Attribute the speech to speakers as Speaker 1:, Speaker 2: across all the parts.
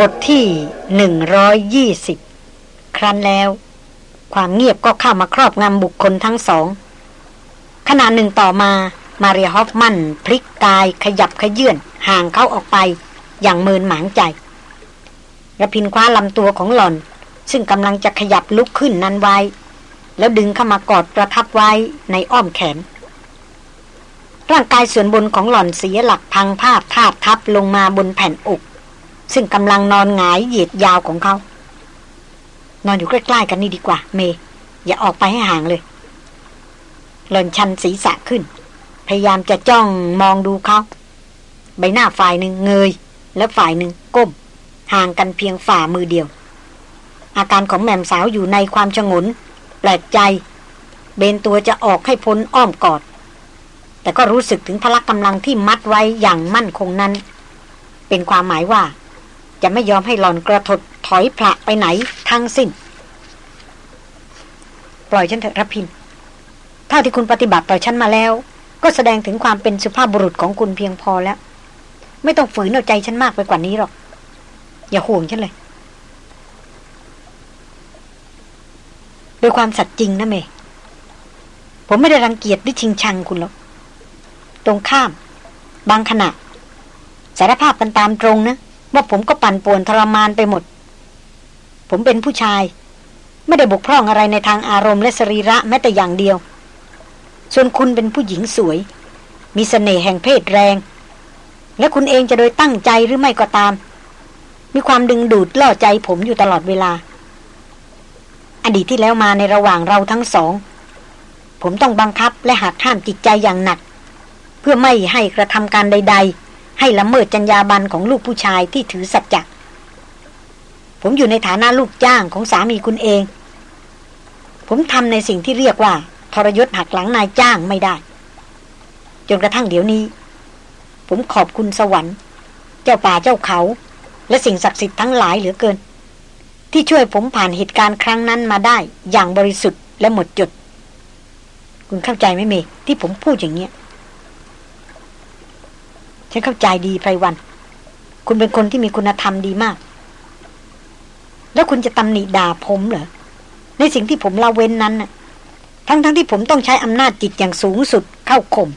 Speaker 1: บทที่หนึ่งร้อยยี่สิบครั้นแล้ว ความเงียบก็เข้ามาครอบงำบุคคลทั้งสอง ขณะหนึ่งต่อมา มาเรียฮอฟมันพลิกกายขยับขยื่นห่างเขาออกไป อย่างเมินหมางใจระพินคว้าลำตัวของหล่อน ซึ่งกำลังจะขยับลุกขึ้นนั้นไว้ แล้วดึงเข้ามากอดประทับไว้ในอ้อมแขน ร่างกายส่วนบนของหล่อนเสียหลักพังภาพทาบทับลงมาบนแผ่นอก ซึ่งกำลังนอนหงายเหยียดยาวของเขา นอนอยู่ใกล้ๆกันนี่ดีกว่า เมย์อย่าออกไปให้ห่างเลย หล่อนชันศีรษะขึ้น พยายามจะจ้องมองดูเขาใบหน้าฝ่ายหนึ่งเงย และฝ่ายหนึ่งก้ม ห่างกันเพียงฝ่ามือเดียว อาการของแม่มสาวอยู่ในความชงน แปลกใจ เบนตัวจะออกให้พ้นอ้อมกอด แต่ก็รู้สึกถึงพละกำลังที่มัดไว้อย่างมั่นคงนั้น เป็นความหมายว่า จะไม่ยอมให้หลอนกระทดถอยพระไปไหนทั้งสิ้น ปล่อยฉันเถอะรพินเท่าที่คุณปฏิบัติต่อฉันมาแล้ว ก็แสดงถึงความเป็นสุภาพบุรุษของคุณเพียงพอแล้ว ไม่ต้องฝืนเอาใจฉันมากไปกว่านี้หรอก อย่าห่วงฉันเลยด้วยความสัตย์จริงนะเมย์ผมไม่ได้รังเกียจหรือชิงชังคุณหรอก ตรงข้าม บางขณะ สารภาพกันตามตรงนะ ว่าผมก็ปั่นป่วนทรมานไปหมด ผมเป็นผู้ชาย ไม่ได้บกพร่องอะไรในทางอารมณ์และสรีระแม้แต่อย่างเดียว ส่วนคุณเป็นผู้หญิงสวย มีสเสน่ห์แห่งเพศแรง และคุณเองจะโดยตั้งใจหรือไม่ก็ตาม มีความดึงดูดล่อใจผมอยู่ตลอดเวลา อดีตที่แล้วมาในระหว่างเราทั้งสอง ผมต้องบังคับและหักห้ามจิตใจอย่างหนัก เพื่อไม่ให้กระทำการใด ๆ ให้ละเมิดจัญญาบันของลูกผู้ชายที่ถือสัจจะผมอยู่ในฐานะลูกจ้างของสามีคุณเอง ผมทำในสิ่งที่เรียกว่า ทรยศหักหลังนายจ้างไม่ได้ จนกระทั่งเดี๋ยวนี้ ผมขอบคุณสวรรค์ เจ้าป่าเจ้าเขา และสิ่งศักดิ์สิทธิ์ทั้งหลายเหลือเกิน ที่ช่วยผมผ่านเหตุการณ์ครั้งนั้นมาได้ อย่างบริสุทธิ์และหมดจด คุณเข้าใจไหมเมที่ผมพูดอย่างเนี้ย ฉันเข้าใจดีไพรวัน คุณเป็นคนที่มีคุณธรรมดีมาก แล้วคุณจะตำหนิด่าผมเหรอ ในสิ่งที่ผมละเว้นนั้นน่ะ ทั้งๆทที่ผมต้องใช้อำนาจจิตอย่างสูงสุดเข้าข่ม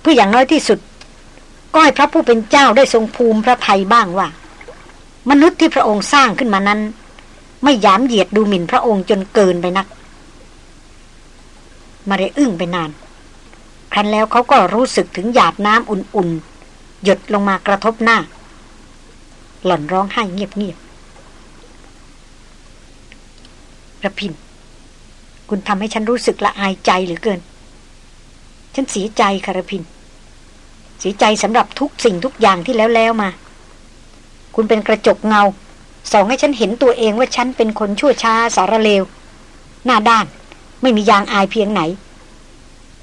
Speaker 1: เพื่ออย่างน้อยที่สุด ก็ให้พระผู้เป็นเจ้าได้ทรงภูมิพระไทยบ้างว่า มนุษย์ที่พระองค์สร้างขึ้นมานั้น ไม่ยามเหยียดดูหมิ่นพระองค์จนเกินไปนัก มาเรอึ้งไปนาน ครั้นแล้วเขาก็รู้สึกถึงหยาดน้ำอุ่น หยดลงมากระทบหน้า หล่อนร้องไห้เงียบๆระพิน คุณทำให้ฉันรู้สึกละอายใจเหลือเกิน ฉันเสียใจคารพิน เสียใจสำหรับทุกสิ่งทุกอย่างที่แล้วแล้วมา คุณเป็นกระจกเงาสองให้ฉันเห็นตัวเองว่าฉันเป็นคนชั่วช้าสารเลว หน้าด้านไม่มียางอายเพียงไหน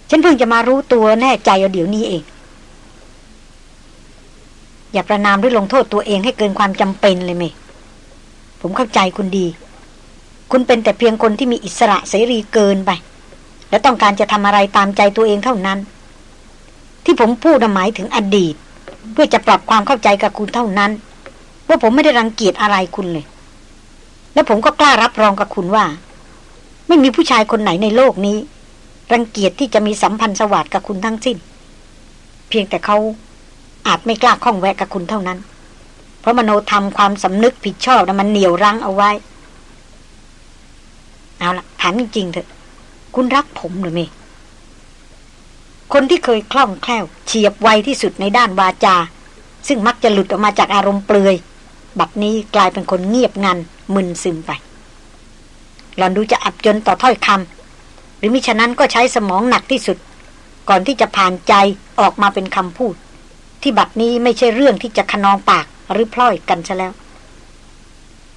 Speaker 1: ฉันเพิ่งจะมารู้ตัวแน่ใจเอาเดี๋ยวนี้เอง อย่าประนามหรือลงโทษตัวเองให้เกินความจำเป็นเลยเมผมเข้าใจคุณดี คุณเป็นแต่เพียงคนที่มีอิสระเสรีเกินไป และต้องการจะทำอะไรตามใจตัวเองเท่านั้น ที่ผมพูดหมายถึงอดีต เพื่อจะปรับความเข้าใจกับคุณเท่านั้น ว่าผมไม่ได้รังเกียจอะไรคุณเลย และผมก็กล้ารับรองกับคุณว่า ไม่มีผู้ชายคนไหนในโลกนี้ รังเกียจที่จะมีสัมพันธ์สวัสดิ์กับคุณทั้งสิ้น เพียงแต่เขา อาจไม่กล้าข้องแวะกับคุณเท่านั้น เพราะมโนธรรมความสำนึกผิดชอบนะมันเหนียวรั้งเอาไว้ เอาละถามจริงๆเถอะ คุณรักผมหรือไม่คนที่เคยคล่องแคล่วเฉียบไวที่สุดในด้านวาจา ซึ่งมักจะหลุดออกมาจากอารมณ์เปลือย บัดนี้กลายเป็นคนเงียบงันมึนซึมไปหลอนดูจะอับจนต่อถ้อยคำหรือมิฉะนั้นก็ใช้สมองหนักที่สุด ก่อนที่จะผ่านใจออกมาเป็นคำพูด ที่บัดนี้ไม่ใช่เรื่องที่จะขนองปากหรือพล่อยกันซะแล้ว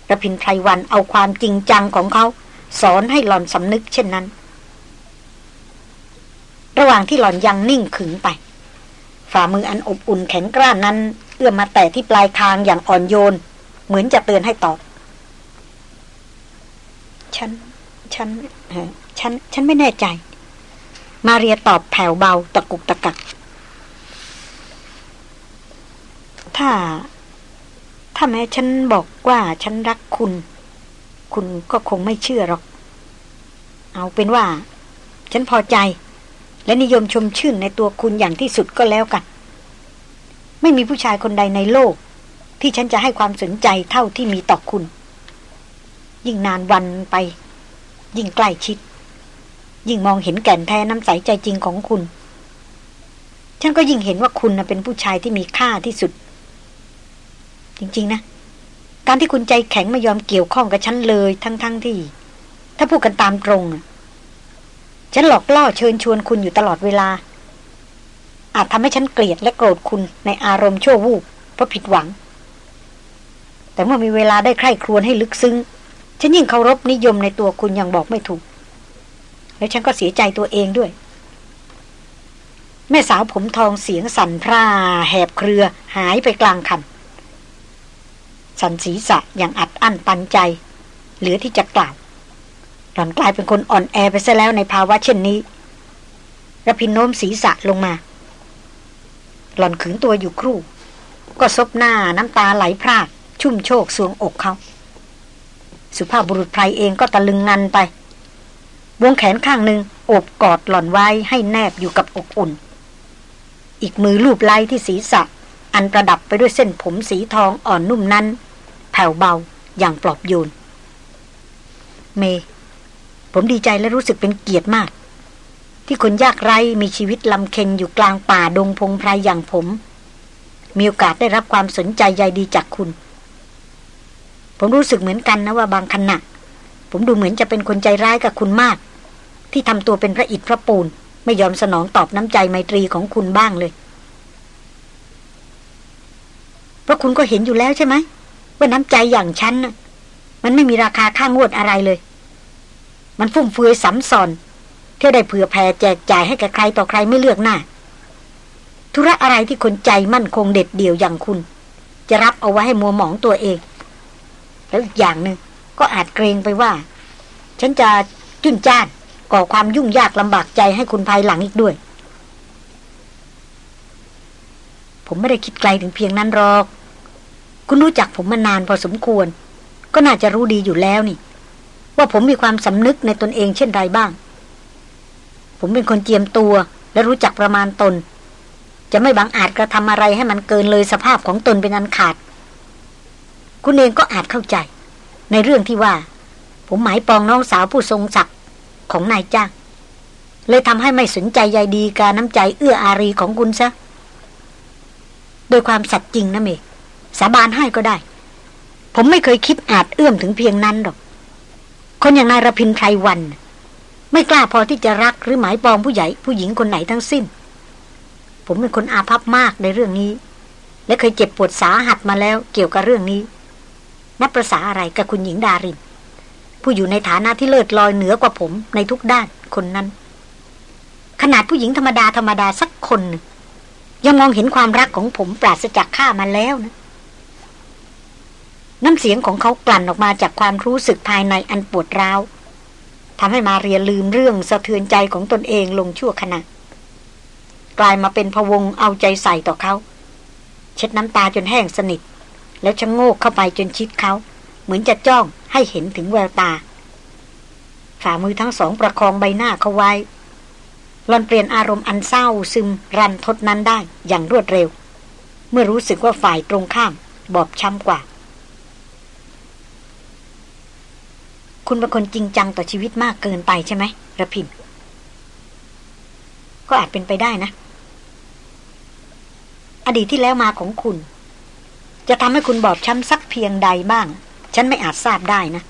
Speaker 1: ระพินไพรวันเอาความจริงจังของเขา สอนให้หล่อนสำนึกเช่นนั้น ระหว่างที่หล่อนยังนิ่งขึงไป ฝ่ามืออันอบอุ่นแข็งกร้านนั้น เอื้อมมาแตะที่ปลายคางอย่างอ่อนโยน เหมือนจะเตือนให้ตอบ ฉัน ฉันฉัน ฉันไม่แน่ใจ มาเรียตอบแผ่วเบาตะกุกตะกัก ถ้า ถ้าแม้ฉันบอกว่าฉันรักคุณ คุณก็คงไม่เชื่อหรอก เอาเป็นว่า ฉันพอใจ และนิยมชมชื่นในตัวคุณอย่างที่สุดก็แล้วกัน ไม่มีผู้ชายคนใดในโลก ที่ฉันจะให้ความสนใจเท่าที่มีต่อคุณ ยิ่งนานวันไป ยิ่งใกล้ชิด ยิ่งมองเห็นแก่นแท้น้ำใสใจจริงของคุณฉันก็ยิ่งเห็นว่าคุณเป็นผู้ชายที่มีค่าที่สุด จริง ๆ นะ การที่คุณใจแข็งไม่ยอมเกี่ยวข้องกับฉันเลยทั้งๆทที่ ถ้าพูดกันตามตรง ฉันหลอกล่อเชิญชวนคุณอยู่ตลอดเวลา อาจทำให้ฉันเกลียดและโกรธคุณในอารมณ์ชั่ววูบเพราะผิดหวัง แต่เมื่อมีเวลาได้ใคร่ครวญให้ลึกซึ้ง ฉันยิ่งเคารพนิยมในตัวคุณอย่างบอกไม่ถูก แล้วฉันก็เสียใจตัวเองด้วยแม่สาวผมทองเสียงสั่นพร่า แหบเครือ หายไปกลางคัน สันศีษะอย่างอัดอั้นปันใจ เหลือที่จะกล่าวหล่อนกลายเป็นคนอ่อนแอไปซะแล้วในภาวะเช่นนี้ระพินโน้มศีรษะลงมา หล่อนขืนตัวอยู่ครู่ ก็ซบหน้าน้ำตาไหลพราก ชุ่มโชกสวงอกเขา สุภาพบุรุษไพรเองก็ตะลึงงันไป วงแขนข้างหนึ่งโอบกอดหล่อนไว้ให้แนบอยู่กับอกอุ่น อีกมือลูบไล้ที่ศีรษะ อันประดับไปด้วยเส้นผมสีทองอ่อนนุ่มนั้น แผ่วเบาอย่างปลอบโยน เม ผมดีใจและรู้สึกเป็นเกียรติมาก ที่คนยากไร้มีชีวิตลำเค็งอยู่กลางป่าดงพงไพรยอย่างผม มีโอกาสได้รับความสนใจใยดีจากคุณ ผมรู้สึกเหมือนกันนะว่าบางขณะผมดูเหมือนจะเป็นคนใจร้ายกับคุณมาก ที่ทำตัวเป็นพระอิฐพระปูน ไม่ยอมสนองตอบน้ำใจไมตรีของคุณบ้างเลย เพราะคุณก็เห็นอยู่แล้วใช่ไหม ว่าน้ำใจอย่างฉันมันไม่มีราคาค่างวดอะไรเลย มันฟุ่มเฟือยสัมสอนเที่ยวได้เผื่อแผ่แจกจ่ายให้กับใครต่อใครไม่เลือกหน้า ธุระอะไรที่คนใจมั่นคงเด็ดเดี่ยวอย่างคุณ จะรับเอาไว้ให้มัวหมองตัวเอง แล้วอีกอย่างหนึ่งก็อาจเกรงไปว่า ฉันจะจุนจ้านก่อความยุ่งยากลำบากใจให้คุณภายหลังอีกด้วย ผมไม่ได้คิดไกลถึงเพียงนั้นหรอก คุณรู้จักผมมานานพอสมควร ก็น่าจะรู้ดีอยู่แล้วนี่ ว่าผมมีความสำนึกในตนเองเช่นไรบ้าง ผมเป็นคนเจียมตัวและรู้จักประมาณตน จะไม่บังอาจกระทำอะไรให้มันเกินเลยสภาพของตนเป็นอันขาด คุณเองก็อาจเข้าใจ ในเรื่องที่ว่า ผมหมายปองน้องสาวผู้ทรงศักดิ์ของนายจ้างเลยทำให้ไม่สนใจใยดีการน้ำใจเอื้ออารีของคุณซะ โดยความสัตย์จริงนะเมย์ สาบานให้ก็ได้ ผมไม่เคยคิดอาจเอื้อมถึงเพียงนั้นหรอก คนอย่างนายรพินไพรวัน ไม่กล้าพอที่จะรักหรือหมายปองผู้ใหญ่ผู้หญิงคนไหนทั้งสิ้น ผมเป็นคนอาภัพมากในเรื่องนี้ และเคยเจ็บปวดสาหัสมาแล้วเกี่ยวกับเรื่องนี้นับประษาอะไรกับคุณหญิงดาริน ผู้อยู่ในฐานะที่เลิศลอยเหนือกว่าผมในทุกด้านคนนั้น ขนาดผู้หญิงธรรมดาธรรมดาสักคน ยังมองเห็นความรักของผมปราศจากข้ามาแล้วนะ น้ำเสียงของเขากลั่นออกมาจากความรู้สึกภายในอันปวดร้าวทำให้มาเรียลืมเรื่องสะเทือนใจของตนเองลงชั่วขณะ กลายมาเป็นพวงเอาใจใส่ต่อเขา เช็ดน้ำตาจนแห้งสนิท แล้วชะโงกเข้าไปจนชิดเขา เหมือนจะจ้องให้เห็นถึงแววตา ฝ่ามือทั้งสองประคองใบหน้าเขาไว้หลอนเปลี่ยนอารมณ์อันเศร้าซึมรันทดนั้นได้อย่างรวดเร็ว เมื่อรู้สึกว่าฝ่ายตรงข้ามบอบช้ำกว่า คุณเป็นคนจริงจังต่อชีวิตมากเกินไปใช่ไหมระพินก็อาจเป็นไปได้นะ อดีตที่แล้วมาของคุณ จะทำให้คุณบอบช้ำสักเพียงใดบ้าง ฉันไม่อาจทราบได้นะ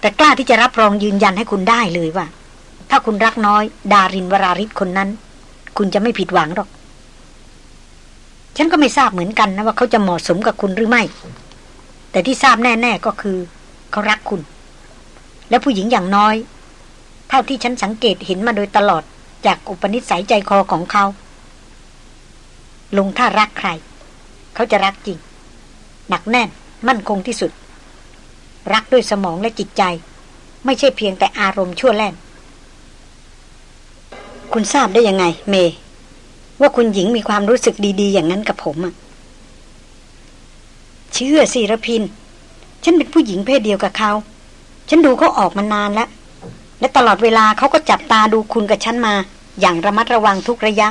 Speaker 1: แต่กล้าที่จะรับรองยืนยันให้คุณได้เลยว่า ถ้าคุณรักน้อย ดารินวราริศคนนั้น คุณจะไม่ผิดหวังหรอก ฉันก็ไม่ทราบเหมือนกันนะว่าเขาจะเหมาะสมกับคุณหรือไม่ แต่ที่ทราบแน่ ๆก็คือ เขารักคุณ และผู้หญิงอย่างน้อย เท่าที่ฉันสังเกตเห็นมาโดยตลอดจากอุปนิสัยใจคอของเขา ลงถ้ารักใคร เขาจะรักจริง หนักแน่น มั่นคงที่สุด รักด้วยสมองและจิตใจ ไม่ใช่เพียงแต่อารมณ์ชั่วแล่น คุณทราบได้ยังไง เม ว่าคุณหญิงมีความรู้สึกดี ๆ อย่างนั้นกับผมอะเชื่อสิระพิน ฉันเป็นผู้หญิงเพศเดียวกับเขา ฉันดูเขาออกมานานแล้ว และตลอดเวลาเขาก็จับตาดูคุณกับฉันมา อย่างระมัดระวังทุกระยะ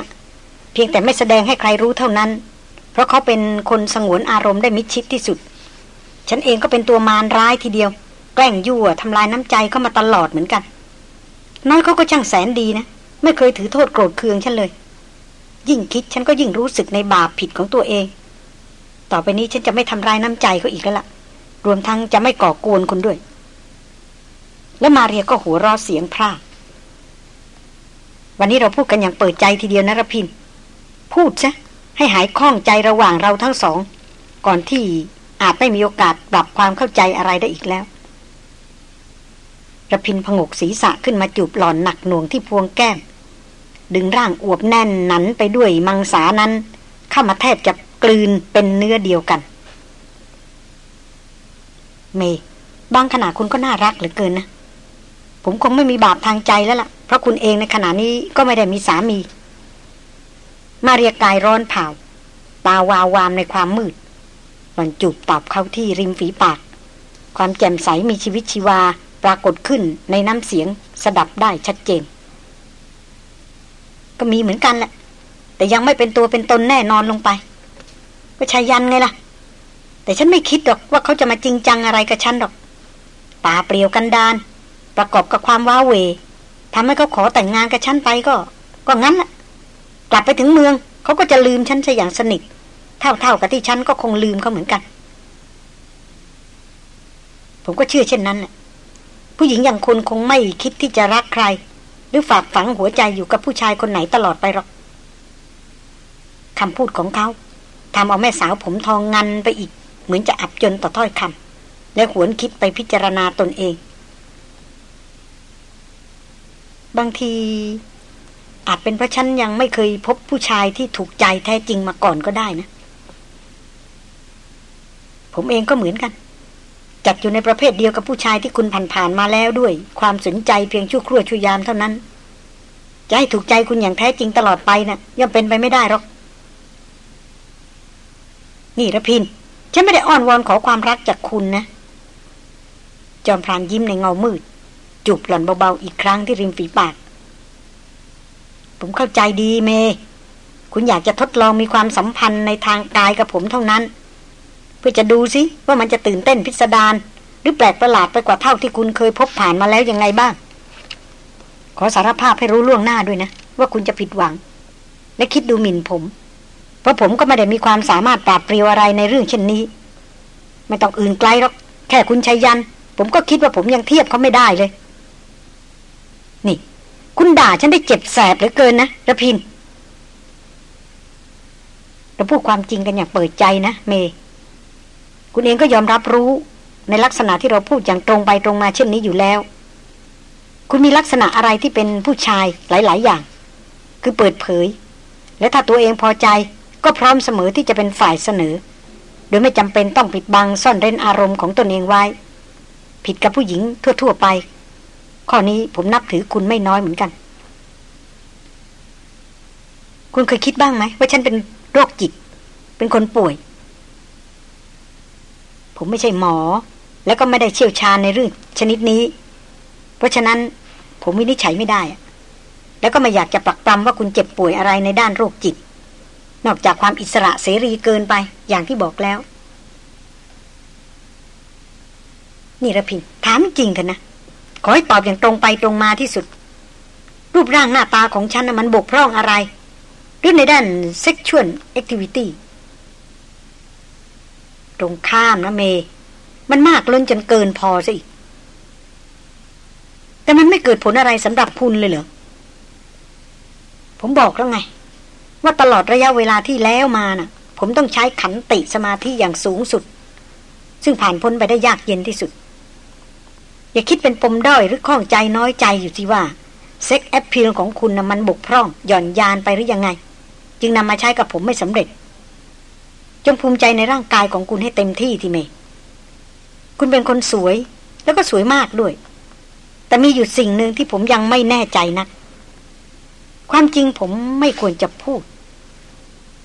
Speaker 1: เพียงแต่ไม่แสดงให้ใครรู้เท่านั้น เพราะเขาเป็นคนสงวนอารมณ์ได้มิดชิดที่สุด ฉันเองก็เป็นตัวมารร้ายทีเดียว แกล้งยั่วทำลายน้ำใจเข้ามาตลอดเหมือนกัน น้อยเขาก็ช่างแสนดีนะ ไม่เคยถือโทษโกรธเคืองฉันเลย ยิ่งคิดฉันก็ยิ่งรู้สึกในบาปผิดของตัวเอง ต่อไปนี้ฉันจะไม่ทำร้ายน้ำใจเขาอีกแล้วละ่ะ รวมทั้งจะไม่ก่อกวนคุณด้วย แล้วมาเรียก็หัวรอเสียงพร่าวันนี้เราพูดกันอย่างเปิดใจทีเดียวนะรพิน พูดซะให้หายคล่องใจระหว่างเราทั้งสอง ก่อนที่อาจไม่มีโอกาสปรับความเข้าใจอะไรได้อีกแล้วระพินพงกศีรษะขึ้นมาจูบหล่อนหนักหน่วงที่พวงแก้ม ดึงร่างอวบแน่นหนันไปด้วยมังสานั้น เข้ามาแทบจะกลืนเป็นเนื้อเดียวกัน เมบางขณะคุณก็น่ารักเหลือเกินนะ ผมคงไม่มีบาปทางใจแล้วละ่ะ เพราะคุณเองในขณะนี้ก็ไม่ได้มีสามี มาเรียกายร้อนเผาตาวาวามในความมืดหล่อนจูบตอบเข้าที่ริมฝีปาก ความแจ่มใสมีชีวิตชีวาปรากฏขึ้นในน้ำเสียงสดับได้ชัดเจน ก็มีเหมือนกันแหละ แต่ยังไม่เป็นตัวเป็นตนแน่นอนลงไป ก็ชายันไงล่ะ แต่ฉันไม่คิดหรอกว่าเขาจะมาจริงจังอะไรกับฉันหรอก ตาเปลี่ยวกันดาน ประกอบกับความว้าเวทำให้เขาขอแต่งงานกับฉันไปก็ ก็งั้นแหละกลับไปถึงเมือง เขาก็จะลืมฉันซะอย่างสนิท เท่าๆกับที่ฉันก็คงลืมเขาเหมือนกัน ผมก็เชื่อเช่นนั้นผู้หญิงอย่างคุณคงไม่คิดที่จะรักใคร หรือฝากฝังหัวใจอยู่กับผู้ชายคนไหนตลอดไปหรอกคำพูดของเขาทำเอาแม่สาวผมทองงันไปอีก เหมือนจะอับจนต่อถ้อยคำและหวนคิดไปพิจารณาตนเอง บางที อาจเป็นเพราะฉันยังไม่เคยพบผู้ชายที่ถูกใจแท้จริงมาก่อนก็ได้นะ ผมเองก็เหมือนกันจัดอยู่ในประเภทเดียวกับผู้ชายที่คุณผ่านๆมาแล้วด้วย ความสนใจเพียงชั่วครู่ชั่วยามเท่านั้น จะให้ถูกใจคุณอย่างแท้จริงตลอดไปนะ่ะย่อมเป็นไปไม่ได้หรอก นี่ระพิน ฉันไม่ได้อ้อนวอนขอความรักจากคุณนะ จอมพรานยิ้มในเงามืด จูบหล่อนเบาๆอีกครั้งที่ริมฝีปาก ผมเข้าใจดีเม คุณอยากจะทดลองมีความสัมพันธ์ในทางกายกับผมเท่านั้น เพื่อจะดูสิว่ามันจะตื่นเต้นพิสดารหรือแปลกประหลาดไปกว่าเท่าที่คุณเคยพบผ่านมาแล้วยังไงบ้าง ขอสารภาพให้รู้ล่วงหน้าด้วยนะ ว่าคุณจะผิดหวัง และคิดดูหมิ่นผม เพราะผมก็ไม่ได้มีความสามารถปราบเปรียวอะไรในเรื่องเช่นนี้ ไม่ต้องอื่นไกลหรอกแค่คุณชัยยัน ผมก็คิดว่าผมยังเทียบเขาไม่ได้เลย นี่ คุณด่าฉันได้เจ็บแสบเหลือเกินนะระพินเราพูดความจริงกันอย่างเปิดใจนะเม คุณเองก็ยอมรับรู้ในลักษณะที่เราพูดอย่างตรงไปตรงมาเช่นนี้อยู่แล้ว คุณมีลักษณะอะไรที่เป็นผู้ชายหลาย ๆ อย่าง คือเปิดเผย และถ้าตัวเองพอใจ ก็พร้อมเสมอที่จะเป็นฝ่ายเสนอ โดยไม่จำเป็นต้องปิดบังซ่อนเร้นอารมณ์ของตนเองไว้ ผิดกับผู้หญิงทั่ว ๆ ไป ข้อนี้ผมนับถือคุณไม่น้อยเหมือนกัน คุณเคยคิดบ้างไหมว่าฉันเป็นโรคจิต เป็นคนป่วย ผมไม่ใช่หมอ แล้วก็ไม่ได้เชี่ยวชาญในเรื่องชนิดนี้ เพราะฉะนั้นผมวินิจฉัยไม่ได้ แล้วก็ไม่อยากจะปรักปรำว่าคุณเจ็บป่วยอะไรในด้านโรคจิต นอกจากความอิสระเสรีเกินไปอย่างที่บอกแล้ว นี่ระพินถามจริงเถอะนะ ขอให้ตอบอย่างตรงไปตรงมาที่สุด รูปร่างหน้าตาของฉันนะมันบกพร่องอะไร หรือในด้าน sexual activity ตรงข้ามนะเม มันมากล้นจนเกินพอสิแต่มันไม่เกิดผลอะไรสำหรับคุณเลยเหรอผมบอกแล้วไง ว่าตลอดระยะเวลาที่แล้วมานะ่ะ ผมต้องใช้ขันติสมาธิอย่างสูงสุด ซึ่งผ่านพ้นไปได้ยากเย็นที่สุด อย่าคิดเป็นปมด้อยหรือข้องใจน้อยใจอยู่ที่ว่าเซ็กแอปพิลของคุณนะมันบกพร่อง หย่อนยานไปหรือยังไง จึงนำมาใช้กับผมไม่สำเร็จ จงภูมิใจในร่างกายของคุณให้เต็มที่ทีเมคุณเป็นคนสวย แล้วก็สวยมากด้วย แต่มีอยู่สิ่งหนึ่งที่ผมยังไม่แน่ใจนะความจริงผมไม่ควรจะพูด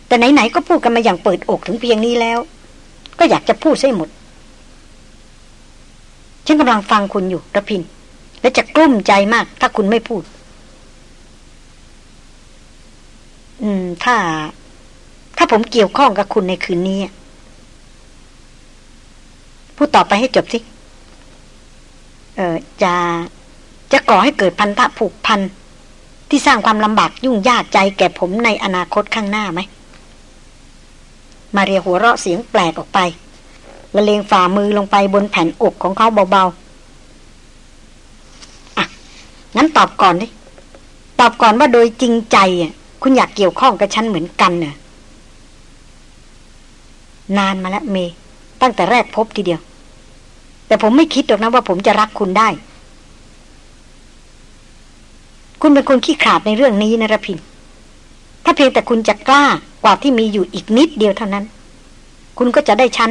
Speaker 1: แต่ไหนๆก็พูดกันมาอย่างเปิดอกถึงเพียงนี้แล้ว ก็อยากจะพูดให้หมด ฉันกำลังฟังคุณอยู่ระพิน และจะกลุ้มใจมาก ถ้าคุณไม่พูด อืม ถ้า ถ้าผมเกี่ยวข้องกับคุณในคืนนี้พูดต่อไปให้จบสิ เออจะจะก่อให้เกิดพันธะผูกพัน ที่สร้างความลำบากยุ่งยากใจแก่ผมในอนาคตข้างหน้าไหม มาเรียหัวเราะเสียงแปลกออกไปละเลงฝ่ามือลงไปบนแผ่นอกของเขาเบาๆ อะ งั้นตอบก่อนดิ ตอบก่อนว่าโดยจริงใจอะ คุณอยากเกี่ยวข้องกับฉันเหมือนกันเนอะนานมาแล้วเม ตั้งแต่แรกพบทีเดียว แต่ผมไม่คิดหรอกนะว่าผมจะรักคุณได้ คุณเป็นคนขี้ขาดในเรื่องนี้นะรพิน ถ้าเพียงแต่คุณจะกล้า ว่าที่มีอยู่อีกนิดเดียวเท่านั้น คุณก็จะได้ฉัน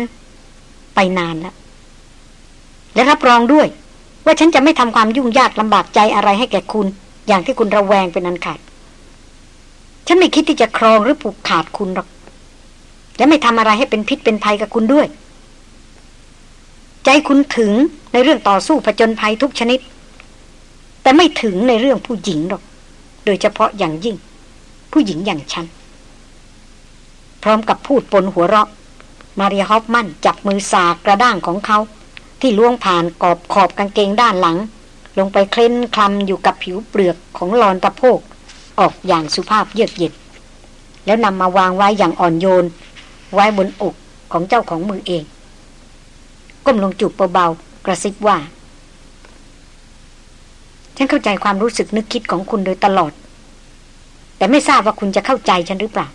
Speaker 1: ไปนานแล้ว และรับรองด้วย ว่าฉันจะไม่ทำความยุ่งยากลำบากใจอะไรให้แก่คุณ อย่างที่คุณระแวงเป็นอันขาด ฉันไม่คิดที่จะครองหรือผูกขาดคุณหรอก และไม่ทำอะไรให้เป็นพิษเป็นภัยกับคุณด้วย ใจคุณถึงในเรื่องต่อสู้ผจญภัยทุกชนิด แต่ไม่ถึงในเรื่องผู้หญิงหรอก โดยเฉพาะอย่างยิ่ง ผู้หญิงอย่างฉัน ร้อมกับพูดปนหัวเราะ มาริฮอฟมันจับมือสากกระด้างของเขา ที่ล่วงผ่านกอบขอบกางเกงด้านหลัง ลงไปเคล้นคลำอยู่กับผิวเปลือกของลอนตะโพก ออกอย่างสุภาพเยือกเย็นแล้วนำมาวางไว้อย่างอ่อนโยน ไว้บนอกของเจ้าของมือเอง ก้มลงจูบเบาๆกระซิบว่า ฉันเข้าใจความรู้สึกนึกคิดของคุณโดยตลอด แต่ไม่ทราบว่าคุณจะเข้าใจฉันหรือเปล่า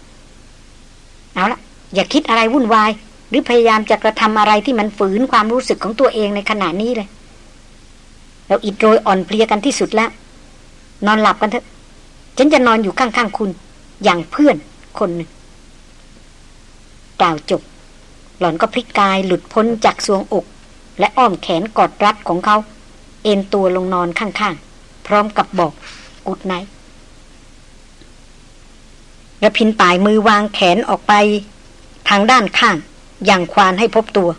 Speaker 1: เอาละอย่าคิดอะไรวุ่นวาย หรือพยายามจะกระทำอะไรที่มันฝืนความรู้สึกของตัวเองในขณะนี้เลย เราอิดโรยอ่อนเพลียกันที่สุดแล้วนอนหลับกันเถอะ ฉันจะนอนอยู่ข้างๆคุณ อย่างเพื่อนคนหนึ่งกล่าวจบ หล่อนก็พลิกกายหลุดพ้นจากสวงอก และอ้อมแขนกอดรัดของเขา เอ็นตัวลงนอนข้างๆ พร้อมกับบอกกุดไน ระพินป่ายมือวางแขนออกไป ทางด้านข้าง อย่างควานให้พบตัว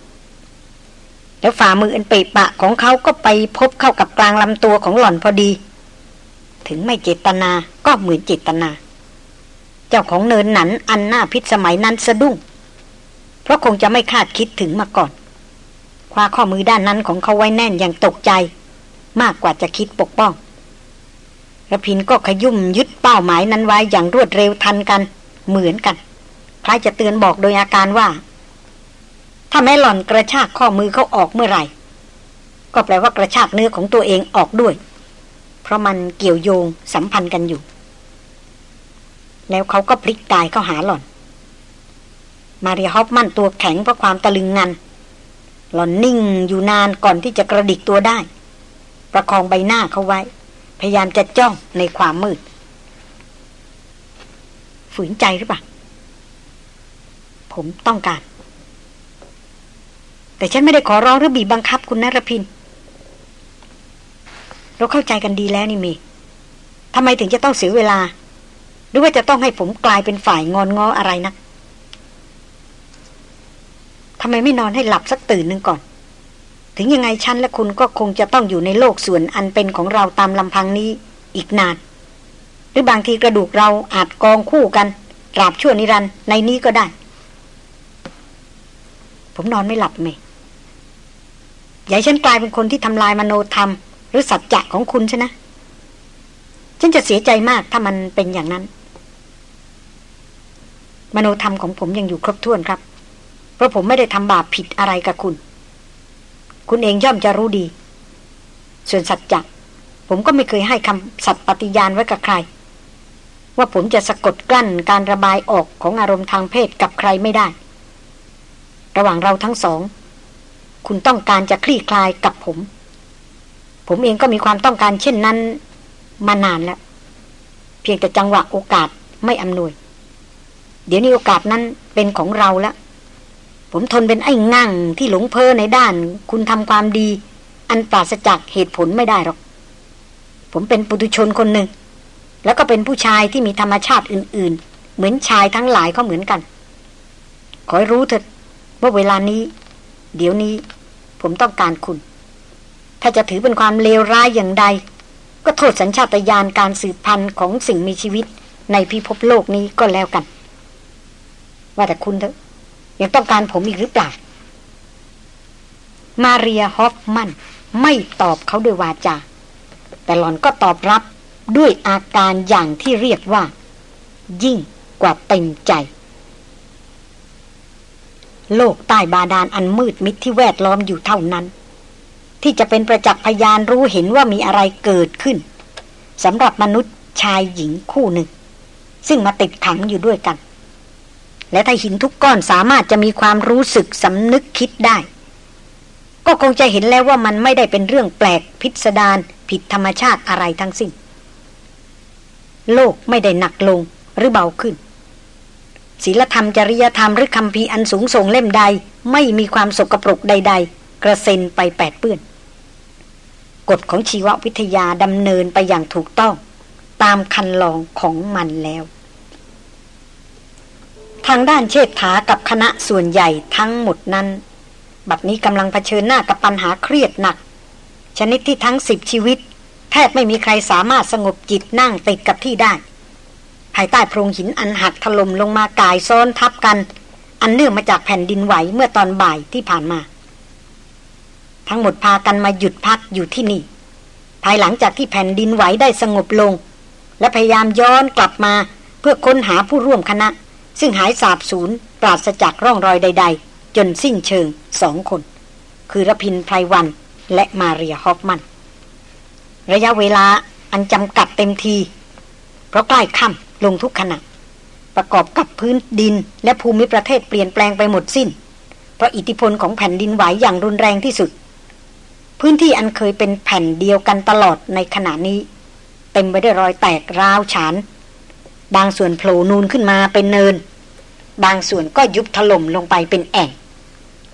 Speaker 1: แล้วฝ่ามืออันเปะปะของเขาก็ไปพบเข้ากับกลางลำตัวของหล่อนพอดี ถึงไม่เจตนาก็เหมือนเจตนา เจ้าของเนินหนันอันหน้าพิษสมัยนั้นสะดุ้ง เพราะคงจะไม่คาดคิดถึงมาก่อน คว้าข้อมือด้านนั้นของเขาไว้แน่นอย่างตกใจ มากกว่าจะคิดปกป้อง ระพินก็ขยุ่มยึดเป้าหมายนั้นไว้อย่างรวดเร็วทันกัน เหมือนกันคล้ายจะเตือนบอกโดยอาการว่า ถ้าแม่หล่อนกระชากข้อมือเขาออกเมื่อไหร่ ก็แปลว่ากระชากเนื้อของตัวเองออกด้วย เพราะมันเกี่ยวโยงสัมพันธ์กันอยู่ แล้วเขาก็พลิกกายเข้าหาหล่อน มาริฮอฟมันตัวแข็งเพราะความตะลึงงัน หล่อนนิ่งอยู่นานก่อนที่จะกระดิกตัวได้ ประคองใบหน้าเขาไว้ พยายามจะจ้องในความมืด ฝืนใจหรือเปล่า ผมต้องการ แต่ฉันไม่ได้ขอร้องหรือบีบบังคับคุณนรพิน เราเข้าใจกันดีแล้วนี่เมทำไมถึงจะต้องเสียเวลา หรือว่าจะต้องให้ผมกลายเป็นฝ่ายงอนงออะไรนะทำไมไม่นอนให้หลับสักตื่นหนึ่งก่อน ถึงยังไงฉันและคุณก็คงจะต้องอยู่ในโลกส่วนอันเป็นของเราตามลำพังนี้อีกนาน หรือบางทีกระดูกเราอาจกองคู่กันตราบชั่วนิรันดร์ในนี้ก็ได้ ผมนอนไม่หลับเมยอย่าฉันกลายเป็นคนที่ทำลายมโนธรรม หรือสัจจะของคุณใช่นะ ฉันจะเสียใจมากถ้ามันเป็นอย่างนั้น มโนธรรมของผมยังอยู่ครบถ้วนครับ เพราะผมไม่ได้ทำบาปผิดอะไรกับคุณ คุณเองย่อมจะรู้ดี ส่วนสัจจะผมก็ไม่เคยให้คำสัตย์ปฏิญาณไว้กับใคร ว่าผมจะสะกดกลั้นการระบายออกของอารมณ์ทางเพศกับใครไม่ได้ ระหว่างเราทั้งสอง คุณต้องการจะคลี่คลายกับผม ผมเองก็มีความต้องการเช่นนั้น มานานแล้ว เพียงแต่จังหวะโอกาสไม่อำนวย เดี๋ยวนี้โอกาสนั้นเป็นของเราแล้ว ผมทนเป็นไอ้งั่งที่หลงเพ้อในด้าน คุณทำความดี อันปราศจากเหตุผลไม่ได้หรอก ผมเป็นปุถุชนคนหนึ่ง แล้วก็เป็นผู้ชายที่มีธรรมชาติอื่น ๆ เหมือนชายทั้งหลายเขาเหมือนกัน ขอให้รู้เถิดว่าเวลานี้ เดี๋ยวนี้ ผมต้องการคุณ ถ้าจะถือเป็นความเลวร้ายอย่างใด ก็โทษสัญชาตญาณการสืบพันธุ์ของสิ่งมีชีวิตในพิภพโลกนี้ก็แล้วกัน ว่าแต่คุณเถอะ ยังต้องการผมอีกหรือเปล่า มาเรียฮอฟมัน ไม่ตอบเขาด้วยวาจา แต่หล่อนก็ตอบรับด้วยอาการอย่างที่เรียกว่า ยิ่งกว่าเต็มใจ โลกใต้บาดาลอันมืดมิดที่แวดล้อมอยู่เท่านั้น ที่จะเป็นประจักษ์พยานรู้เห็นว่ามีอะไรเกิดขึ้นสำหรับมนุษย์ชายหญิงคู่หนึ่ง ซึ่งมาติดขังอยู่ด้วยกัน และถ้าหินทุกก้อนสามารถจะมีความรู้สึกสำนึกคิดได้ ก็คงจะเห็นแล้วว่ามันไม่ได้เป็นเรื่องแปลกพิสดารผิดธรรมชาติอะไรทั้งสิ้น โลกไม่ได้หนักลงหรือเบาขึ้นศีลธรรมจริยธรรมหรือคำพีอันสูงส่งเล่มใด ไม่มีความสกปรกใด ๆ กระเซ็นไปแปดเปื้อน กฎของชีววิทยาดำเนินไปอย่างถูกต้อง ตามคันลองของมันแล้ว ทางด้านเชษฐากับคณะส่วนใหญ่ทั้งหมดนั้น บัดนี้กำลังเผชิญหน้ากับปัญหาเครียดหนัก ชนิดที่ทั้งสิบชีวิต แทบไม่มีใครสามารถสงบจิตนั่งติดกับที่ได้ ภายใต้โพรงหินอันหักถล่มลงมากายซ้อนทับกัน อันเนื่องมาจากแผ่นดินไหวเมื่อตอนบ่ายที่ผ่านมา ทั้งหมดพากันมาหยุดพักอยู่ที่นี่ ภายหลังจากที่แผ่นดินไหวได้สงบลง และพยายามย้อนกลับมาเพื่อค้นหาผู้ร่วมคณะ ซึ่งหายสาบสูญปราศจากร่องรอยใด ๆ จนสิ้นเชิงสองคน คือรพินไพรวันและมาเรียฮอฟมัน ระยะเวลาอันจำกัดเต็มที เพราะใกล้ค่ำลงทุกขณะ ประกอบกับพื้นดินและภูมิประเทศเปลี่ยนแปลงไปหมดสิน้น เพราะอิทธิพลของแผ่นดินไหวอย่างรุนแรงที่สุด พื้นที่อันเคยเป็นแผ่นเดียวกันตลอดในขณะนี้ เต็มไปด้วยรอยแตกราวฉาน บางส่วนโผล่นูนขึ้นมาเป็นเนิน บางส่วนก็ยุบถล่มลงไปเป็นแอ่ง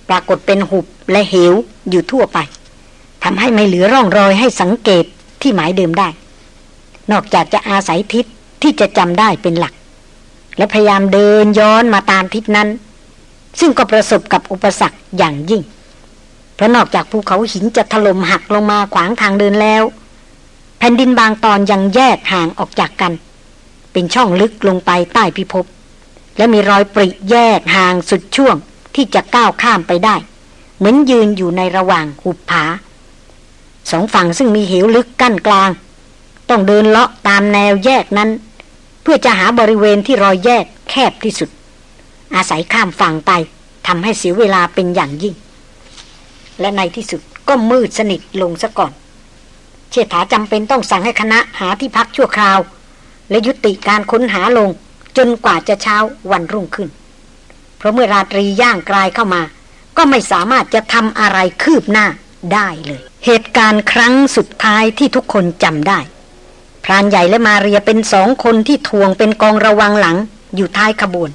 Speaker 1: ปรากฏเป็นหุบและเหวอยู่ทั่วไปทำให้ไม่เหลือร่องรอยให้สังเกตที่หมายเดิมได้ นอกจากจะอาศัยทิศที่จะจำได้เป็นหลัก และพยายามเดินย้อนมาตามทิศนั้น ซึ่งก็ประสบกับอุปสรรคอย่างยิ่ง เพราะนอกจากภูเขาหินจะถล่มหักลงมาขวางทางเดินแล้ว แผ่นดินบางตอนยังแยกห่างออกจากกัน เป็นช่องลึกลงไปใต้พิภพและมีรอยปริแยกห่างสุดช่วงที่จะก้าวข้ามไปได้ เหมือนยืนอยู่ในระหว่างหุบผา สองฝั่งซึ่งมีเหวลึกกั้นกลาง ต้องเดินเลาะตามแนวแยกนั้น เพื่อจะหาบริเวณที่รอยแยกแคบที่สุด อาศัยข้ามฝั่งไปทำให้เสียเวลาเป็นอย่างยิ่ง และในที่สุดก็มืดสนิทลงซะก่อน เชษฐาจำเป็นต้องสั่งให้คณะหาที่พักชั่วคราว และยุติการค้นหาลงจนกว่าจะเช้าวันรุ่งขึ้น เพราะเมื่อราตรีย่างกลายเข้ามา ก็ไม่สามารถจะทำอะไรคืบหน้าได้เลย เหตุการณ์ครั้งสุดท้ายที่ทุกคนจำได้ พรานใหญ่และมาเรียเป็นสองคนที่ทวงเป็นกองระวังหลังอยู่ท้ายขบวน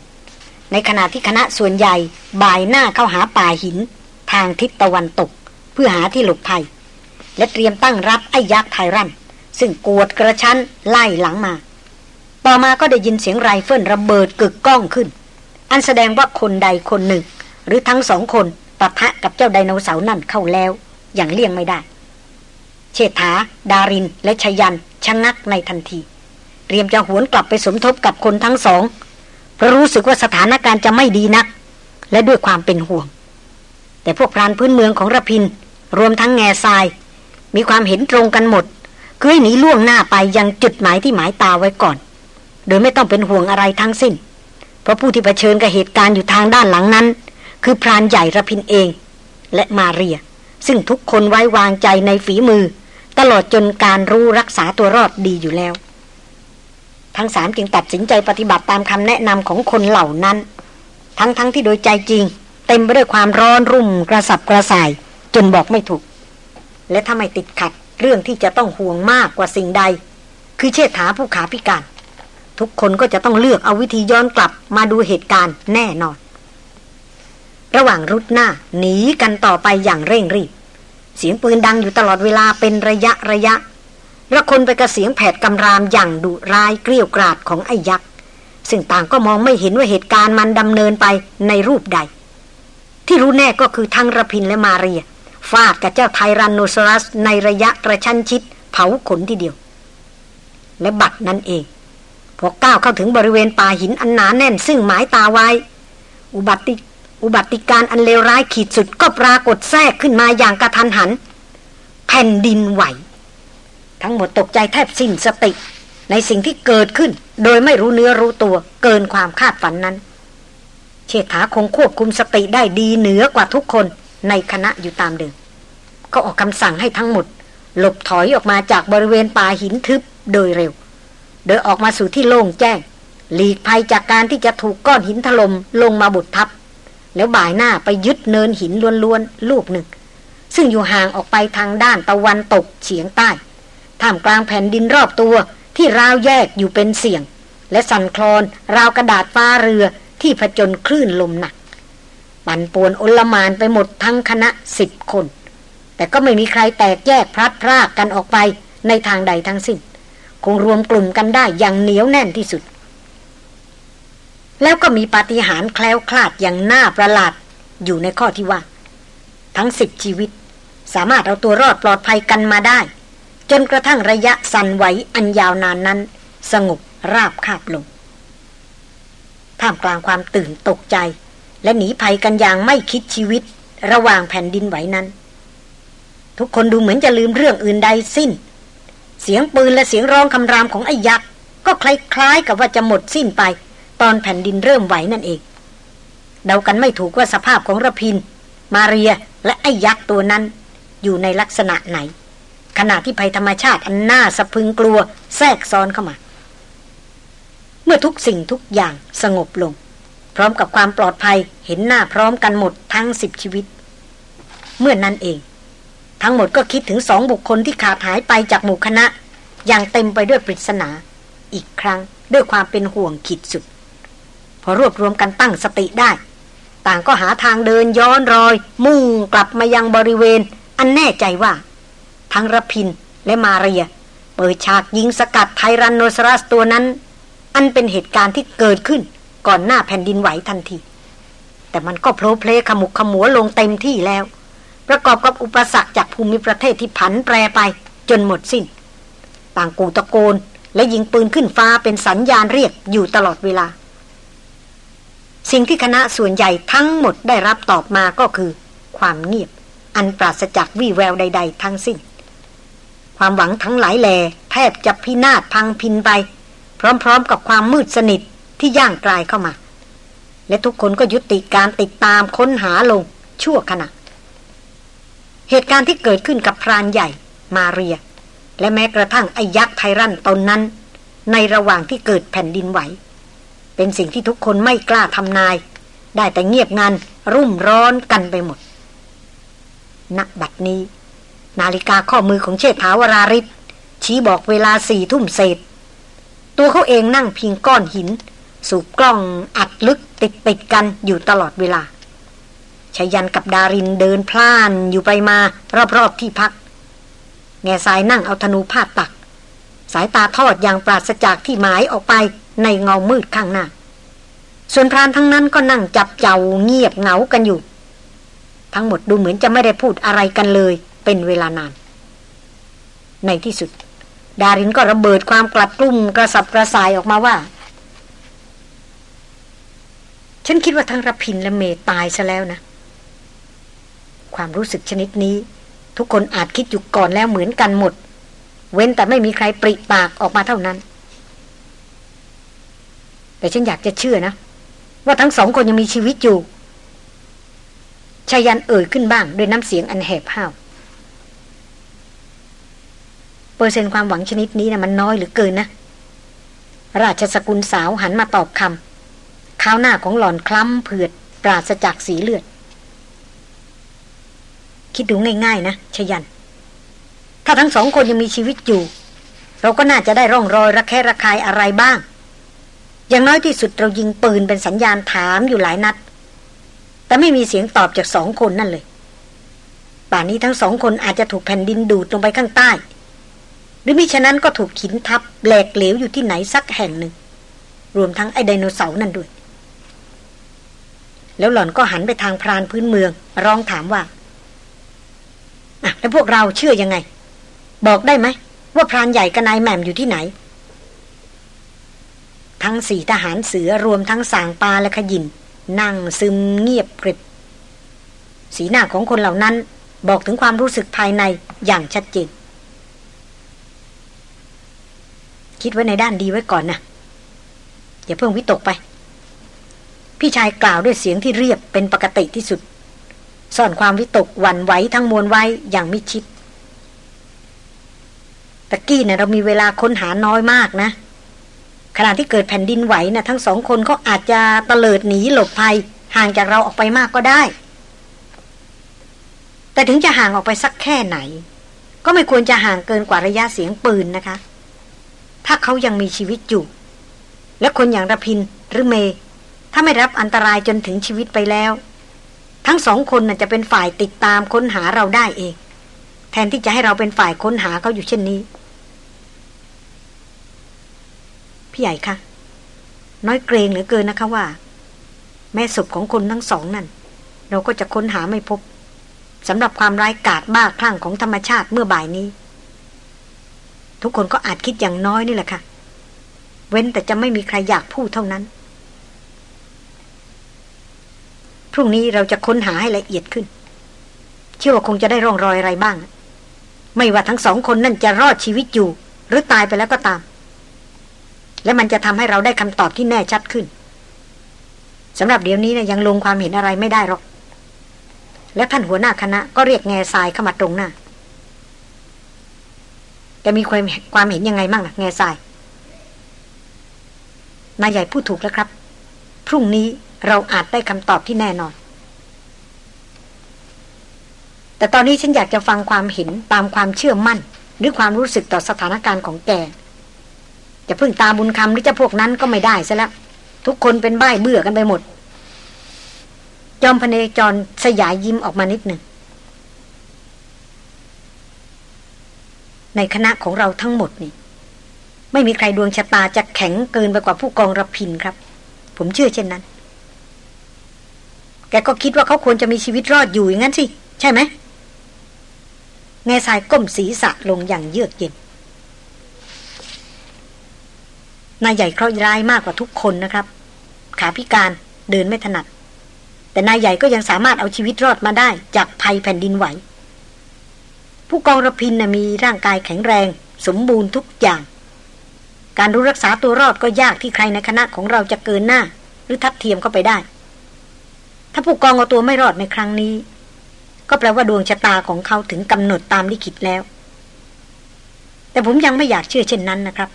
Speaker 1: ในขณะที่คณะส่วนใหญ่บ่ายหน้าเข้าหาป่าหิน ทางทิศตะวันตก เพื่อหาที่หลบภัย และเตรียมตั้งรับไอ้ยักษ์ไทรันซึ่งกวดกระชั้นไล่หลังมา ต่อมาก็ได้ยินเสียงไรเฟิลระเบิดกึกก้องขึ้น อันแสดงว่าคนใดคนหนึ่ง หรือทั้งสองคนปะทะกับเจ้าไดโนเสาร์นั่นเข้าแล้ว อย่างเลี่ยงไม่ได้ เชษฐา ดาริน และชยันชะงักในทันที เตรียมจะหวนกลับไปสมทบกับคนทั้งสองเพราะรู้สึกว่าสถานการณ์จะไม่ดีนัก และด้วยความเป็นห่วง แต่พวกพรานพื้นเมืองของระพิน รวมทั้งแง่ทราย มีความเห็นตรงกันหมดคือให้หนีล่วงหน้าไปยังจุดหมายที่หมายตาไว้ก่อน โดยไม่ต้องเป็นห่วงอะไรทั้งสิ้น เพราะผู้ที่เผชิญกับเหตุการณ์อยู่ทางด้านหลังนั้น คือพรานใหญ่ระพินเอง และมาเรีย ซึ่งทุกคนไว้วางใจในฝีมือ ตลอดจนการรู้รักษาตัวรอดดีอยู่แล้ว ทั้งสามจึงตัดสินใจปฏิบัติตามคำแนะนำของคนเหล่านั้น ทั้งๆทที่โดยใจจริง เต็มไปด้วยความร้อนรุ่มกระสับกระส่าย จนบอกไม่ถูก และถ้าไม่ติดขัดเรื่องที่จะต้องห่วงมากกว่าสิ่งใด คือเชษฐาผู้ขาพิการ ทุกคนก็จะต้องเลือกเอาวิธีย้อนกลับมาดูเหตุการณ์แน่นอน ระหว่างรุดหน้าหนีกันต่อไปอย่างเร่งรีบ เสียงปืนดังอยู่ตลอดเวลาเป็นระยะระยะระคนไปกับเสียงแผดกำรามอย่างดุร้ายเกลียวกราดของไอ้ยักษ์ซึ่งต่างก็มองไม่เห็นว่าเหตุการณ์มันดำเนินไปในรูปใด ที่รู้แน่ก็คือทั้งระพินและมาเรียฟาดกับเจ้าไทรันโนซอรัสในระยะกระชั้นชิดเผาขนทีเดียว และบัดนั้นเอง พอก้าวเข้าถึงบริเวณป่าหินอันหนาแน่น ซึ่งหมายตาไว้ อุบัติอุบัติการอันเลวร้ายขีดสุดก็ปรากฏแทรกขึ้นมาอย่างกระทันหัน แผ่นดินไหว ทั้งหมดตกใจแทบสิ้นสติ ในสิ่งที่เกิดขึ้น โดยไม่รู้เนื้อรู้ตัวเกินความคาดฝันนั้น เชษฐาคงควบคุมสติได้ดีเหนือกว่าทุกคนในคณะอยู่ตามเดิมก็ออกคำสั่งให้ทั้งหมด หลบถอยออกมาจากบริเวณป่าหินทึบโดยเร็ว โดยออกมาสู่ที่โล่งแจ้ง หลีกภัยจากการที่จะถูกก้อนหินถล่มลงมาบุดทับ แล้วบ่ายหน้าไปยึดเนินหินล้วนๆลูกหนึ่ง ซึ่งอยู่ห่างออกไปทางด้านตะวันตกเฉียงใต้ท่ามกลางแผ่นดินรอบตัวที่ราวแยกอยู่เป็นเสี่ยง และสั่นคลอนราวกระดาษฟ้าเรือที่ผจญคลื่นลมหนัก ปั่นป่วนอลมานไปหมดทั้งคณะสิบคน แต่ก็ไม่มีใครแตกแยกพลัดพรากกันออกไปในทางใดทั้งสิ้น คงรวมกลุ่มกันได้อย่างเหนียวแน่นที่สุด แล้วก็มีปาฏิหาริย์แคล้วคลาดอย่างน่าประหลาดอยู่ในข้อที่ว่า ทั้งสิบชีวิต สามารถเอาตัวรอดปลอดภัยกันมาได้ จนกระทั่งระยะสั่นไหวอันยาวนานนั้น สงบราบคาบลงท่ามกลางความตื่นตกใจ และหนีภัยกันอย่างไม่คิดชีวิต ระหว่างแผ่นดินไหวนั้น ทุกคนดูเหมือนจะลืมเรื่องอื่นใดสิ้น เสียงปืนและเสียงร้องคำรามของไอ้ยักษ์ก็คล้ายๆกับว่าจะหมดสิ้นไป ตอนแผ่นดินเริ่มไหวนั่นเอง เดากันไม่ถูกว่าสภาพของระพิน มาเรียและไอ้ยักษ์ตัวนั้น อยู่ในลักษณะไหน ขณะที่ภัยธรรมชาติอันน่าสะพึงกลัวแทรกซ้อนเข้ามา เมื่อทุกสิ่งทุกอย่างสงบลง พร้อมกับความปลอดภัยเห็นหน้าพร้อมกันหมดทั้งสิบชีวิต เมื่อนนั้นเอง ทั้งหมดก็คิดถึงสองบุคคลที่ขาดหายไปจากหมู่คณะ อย่างเต็มไปด้วยปริศนา อีกครั้งด้วยความเป็นห่วงขีดสุด พอรวบรวมกันตั้งสติได้ ต่างก็หาทางเดินย้อนรอย มุ่งกลับมายังบริเวณ อันแน่ใจว่า ทั้งรพินและมาเรีย เปิดฉากยิงสกัดไทรันโนซรัสตัวนั้น อันเป็นเหตุการณ์ที่เกิดขึ้นก่อนหน้าแผ่นดินไหวทันที แต่มันก็โผล่เพลขมุกขมัวลงเต็มที่แล้ว ประกอบกับอุปสรรคจากภูมิประเทศที่ผันแปรไปจนหมดสิน้น ต่างกูตะโกน และยิงปืนขึ้นฟ้าเป็นสัญญาณเรียกอยู่ตลอดเวลา สิ่งที่คณะส่วนใหญ่ทั้งหมดได้รับตอบมาก็คือ ความเงียบ อันปราศจากวี่แววใด ๆ ทั้งสิ้น ความหวังทั้งหลายแหลแทบจะพินาศพังพินไป พร้อมๆ กับความมืดสนิทที่ย่างกลายเข้ามา และทุกคนก็ยุติการติดตามค้นหาลงชั่วขณะ เหตุการณ์ที่เกิดขึ้นกับพรานใหญ่มาเรีย และแม้กระทั่งไอ้ยักษ์ไทรันตนนั้น ในระหว่างที่เกิดแผ่นดินไหว เป็นสิ่งที่ทุกคนไม่กล้าทำนาย ได้แต่เงียบงันรุ่มร้อนกันไปหมดณบัดนี้ นาฬิกาข้อมือของเชษฐาวราริศชี้บอกเวลาสี่ทุ่มเศษ ตัวเขาเองนั่งพิงก้อนหิน สูบกล้องอัดลึกติดติดกันอยู่ตลอดเวลา ชายันกับดารินเดินพล่านอยู่ไปมารอบๆที่พัก แง่สายนั่งเอาธนูพาดตัก สายตาทอดอย่างปราศจากที่หมายออกไปในเงามืดข้างหน้า ส่วนพรานทั้งนั้นก็นั่งจับเจ้าเงียบเหงากันอยู่ ทั้งหมดดูเหมือนจะไม่ได้พูดอะไรกันเลย เป็นเวลานาน ในที่สุด ดารินก็ระเบิดความกลัดกลุ้มกระสับกระส่ายออกมาว่าฉันคิดว่าทั้งรพินและเมตายซะแล้วนะ ความรู้สึกชนิดนี้ ทุกคนอาจคิดอยู่ก่อนแล้วเหมือนกันหมด เว้นแต่ไม่มีใครปริปากออกมาเท่านั้น แต่ฉันอยากจะเชื่อนะ ว่าทั้งสองคนยังมีชีวิตอยู่ชายันเอ่ยขึ้นบ้างด้วยน้ำเสียงอันแหบห้าวเปอร์เซ็นต์ความหวังชนิดนี้นะมันน้อยหรือเกินนะ ราชสกุลสาวหันมาตอบคำข้าวหน้าของหล่อนคล้ำเผือดปราศจากสีเลือด คิดดูง่าย ๆ นะชยัน ถ้าทั้งสองคนยังมีชีวิตอยู่ เราก็น่าจะได้ร่องรอยระแคะระคายอะไรบ้าง อย่างน้อยที่สุดเรายิงปืนเป็นสัญญาณถามอยู่หลายนัด แต่ไม่มีเสียงตอบจากสองคนนั่นเลยป่านนี้ทั้งสองคนอาจจะถูกแผ่นดินดูดลงไปข้างใต้ หรือมิฉะนั้นก็ถูกขินทับแหลกเหลวอยู่ที่ไหนสักแห่งหนึ่ง รวมทั้งไอไดโนเสาร์นั่นด้วยแแล้วหล่อนก็หันไปทางพรานพื้นเมือง ร้องถามว่า อะแล้วพวกเราเชื่อยังไง บอกได้ไหมว่าพรานใหญ่กับนายแหม่มอยู่ที่ไหน ทั้งสี่ทหารเสือรวมทั้งสางปลาและขยิน นั่งซึมเงียบกริบ สีหน้าของคนเหล่านั้นบอกถึงความรู้สึกภายในอย่างชัดเจนคิดไว้ในด้านดีไว้ก่อนนะอย่าเพิ่งวิตกไป พี่ชายกล่าวด้วยเสียงที่เรียบเป็นปกติที่สุด ซ่อนความวิตกหวั่นไหวทั้งมวลไว้อย่างมิชิดตะกี้เนี่ยเรามีเวลาค้นหาน้อยมากนะ ขณะที่เกิดแผ่นดินไหวนะ่ะทั้งสองคนเขาอาจจะตะเลิดหนีหลบภัย ห่างจากเราออกไปมากก็ได้ แต่ถึงจะห่างออกไปสักแค่ไหน ก็ไม่ควรจะห่างเกินกว่าระยะเสียงปืนนะคะ ถ้าเขายังมีชีวิตอยู่ และคนอย่างระพินหรือเม ถ้าไม่รับอันตรายจนถึงชีวิตไปแล้ว ทั้งสองคนน่ะจะเป็นฝ่ายติดตามค้นหาเราได้เอง แทนที่จะให้เราเป็นฝ่ายค้นหาเขาอยู่เช่นนี้ พี่ใหญ่คะน้อยเกรงเหลือเกินนะคะว่า แม่ศพของคนทั้งสองนั่น เราก็จะค้นหาไม่พบสำหรับความร้ายกาจบ้าคลั่งของธรรมชาติเมื่อบ่ายนี้ ทุกคนก็อาจคิดอย่างน้อยนี่แหละค่ะ เว้นแต่จะไม่มีใครอยากพูดเท่านั้น พรุ่งนี้เราจะค้นหาให้ละเอียดขึ้น เชื่อว่าคงจะได้ร่องรอยอะไรบ้าง ไม่ว่าทั้งสองคนนั่นจะรอดชีวิตอยู่ หรือตายไปแล้วก็ตาม และมันจะทำให้เราได้คำตอบที่แน่ชัดขึ้นสำหรับเดี๋ยวนี้นะยังลงความเห็นอะไรไม่ได้หรอก และท่านหัวหน้าคณะก็เรียกแง่ทรายเข้ามาตรงหน้าจะมีความความเห็นยังไงมั่งนะแง่ทรายนายใหญ่พูดถูกแล้วครับ พรุ่งนี้ เราอาจได้คำตอบที่แน่นอน แต่ตอนนี้ฉันอยากจะฟังความเห็นตามความเชื่อมั่น หรือความรู้สึกต่อสถานการณ์ของแก จะพึ่งตาบุญคำหรือจะพวกนั้นก็ไม่ได้ซะแล้ว ทุกคนเป็นใบ้เบื่อกันไปหมด จอมพเนจรสยายยิ้มออกมานิดหนึ่งในคณะของเราทั้งหมดนี่ ไม่มีใครดวงชะตาจะแข็งเกินไปกว่าผู้กองรพินครับ ผมเชื่อเช่นนั้น แกก็คิดว่าเขาควรจะมีชีวิตรอดอยู่อย่างนั้นสิ ใช่ไหมแง่ทรายก้มศีรษะลงอย่างเยือกเย็นนายใหญ่เคราะห์ร้ายมากกว่าทุกคนนะครับ ขาพิการเดินไม่ถนัด แต่นายใหญ่ก็ยังสามารถเอาชีวิตรอดมาได้ จากภัยแผ่นดินไหว ผู้กองระพินนะมีร่างกายแข็งแรง สมบูรณ์ทุกอย่าง การรู้รักษาตัวรอดก็ยากที่ใครในคณะของเราจะเกินหน้า หรือทัดเทียมเข้าไปได้ ถ้าผู้กองเอาตัวไม่รอดในครั้งนี้ ก็แปลว่าดวงชะตาของเขาถึงกำหนดตามลิขิตแล้ว แต่ผมยังไม่อยากเชื่อเช่นนั้นนะครับ